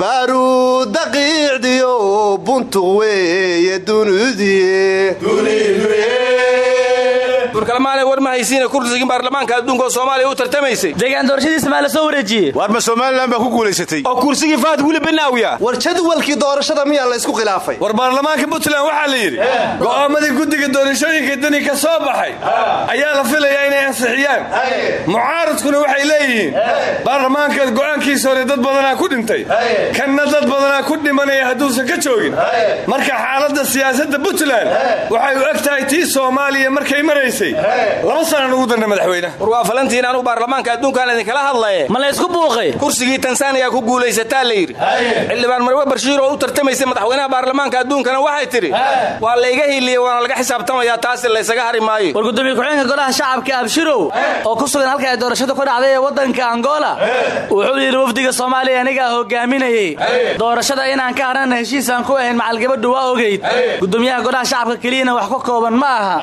baaruuda qiicdiyo buntuq weeye burkalamaanay war ma haysiina kursigii baarlamaanka adduunka oo soomaaliya u tartamaysay. Deegaan doorashadiisa maa la soo wareejiyey warma somalilan baa ku guulaysatay? Oo kursigii faad weli banaawiya war jadwalkii doorashada miyaa la ysku khilaafay? War baarlamaanka puntland waxaa la yidhi go'aamadii guddiga doorashooyinka dani ka soo baxay ayaa la filayaa inay ansixiyaan. Mucaaradkuna waxay leeyihiin baarlamaanka go'aankiisa hore dad badanaa ku dhintay kanna dad badanaa ku dhimanaya hadduusan ka joogin. Marka xaaladda siyaasadda puntland waxay u eg tahay tii soomaaliya markay maraysay laba sanan ugu danna madaxweynaha war waa falantiin anugu baarlamaanka adduunkaan idinkala hadlaye. Ma la ysku buuqay? Kursigii tansaaniya ku guulaysataa la yidhi. Xildhibaan marwe barshiir oo u tartamaysay madaxweynaha baarlamaanka adduunkana waxay tidhi waa layga hiiliyey waana laga xisaabtamayaa taasi laysaga hari maayo. War gudoomiye ku-xigeenka golaha shacabka abshirow oo ku sugan halka ay doorashadu ka dhacday ee waddanka angola wuxuu yidhi wafdiga soomaaliya anigaa hogaaminayey doorashada inaan ka harana heshiisaan ku ahayn macalgabadhu waa ogeyd. Gudoomiyaha golaha shacabka keliyana wax ku kooban ma aha.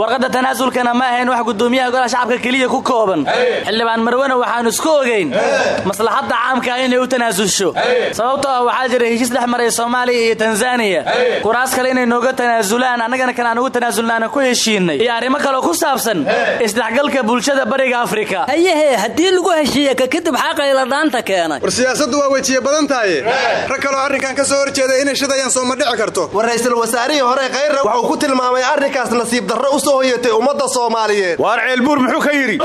Warqadda tanaasulkana ma ahayn wax gudoomiyaha golaha shacabka keliya ku kooban. Xildhibaan marwena waxaanu isku ogeyn. Maslaxadda caamka ah inay u tanaasulsho sababtoo ah waxaa jira heshiis dhex maray soomaaliya iyo tanzaniya kuraas kale inay nooga tanaasulaan annagana kan aan ugu tanaasulnaana ku heshiinay. Iyo arrimo kaleo ku saabsan isdhexgalka bulshada bariga afrika. Hayehe haddii lagu heshiiye ka kadib xaqayla dhaanta keenay. War siyaasaddu waa wejiye badan tahaye rag kaloo arrinkan ka soo horjeeda inay shidayaan sooma dhici karto. War ra'iisul wasaarihii hore khayra wuxuu ku tilmaamay arrinkaas nasiib darro u soo hoyatay ummadda soomaaliyeed. Waar ceelbuur muxuu ka yidhi?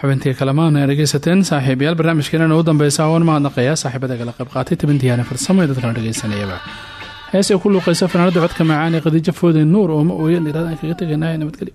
Xubintii kalamaan ee dhegeysateen saaxiibayaal barnaamijkeenana u dambeysa waan mahadnaqayaa saaxiibada kala qayb qaatay tabintiyaana farsamo ee dadkana dhegeysanayaba heesay ku luuqaysa fanaanada codka macaan ee khadiijo foode nuur ooma ooyan iraadaan kaga tegaynaa nabadgelyo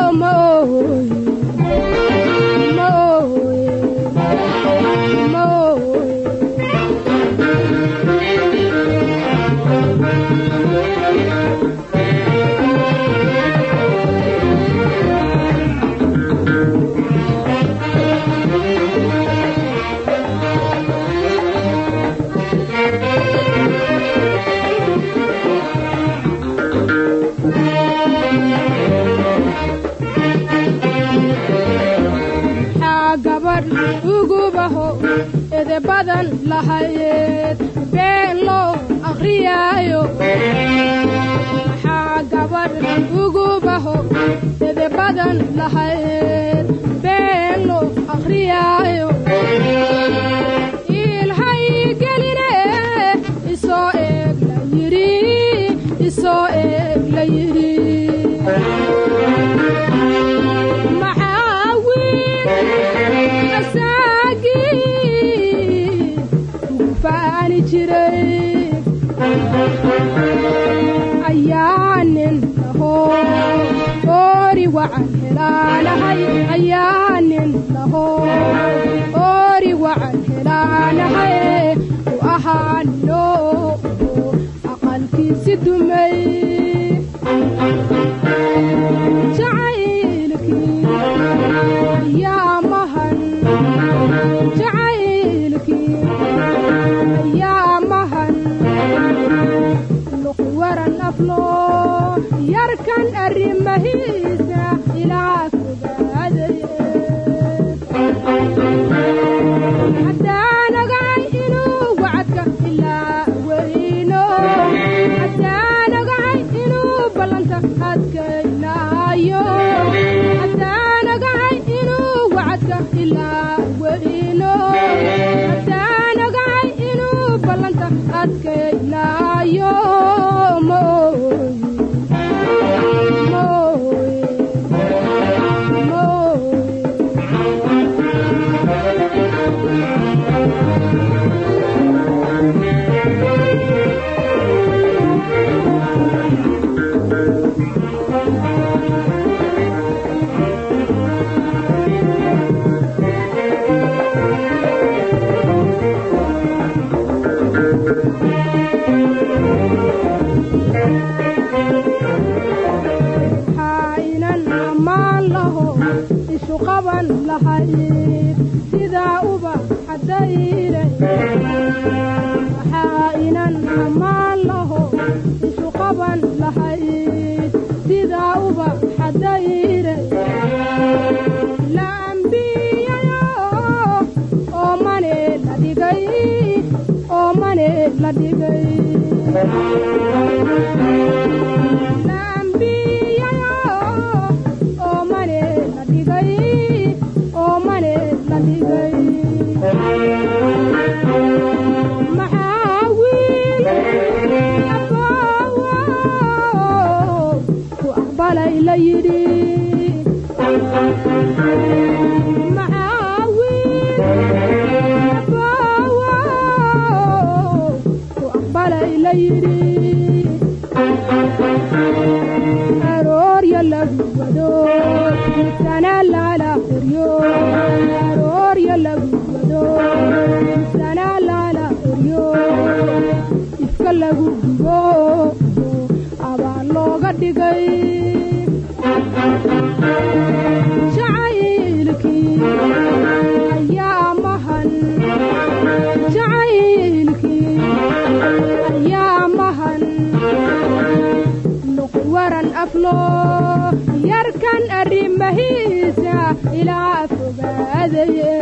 badan lahayd been loo akhriyaayo maxaa gabadh ugu baho? Dede badan lahayd been loo akhriyaayo waan helaanahay ayaanin laho oori waan helaanahay aqalkiisi dumay inan aroorya lagu wado sana lala furyo yarkan arrimahiisa ilaa fogaadaye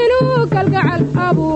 inuu kalgacal abu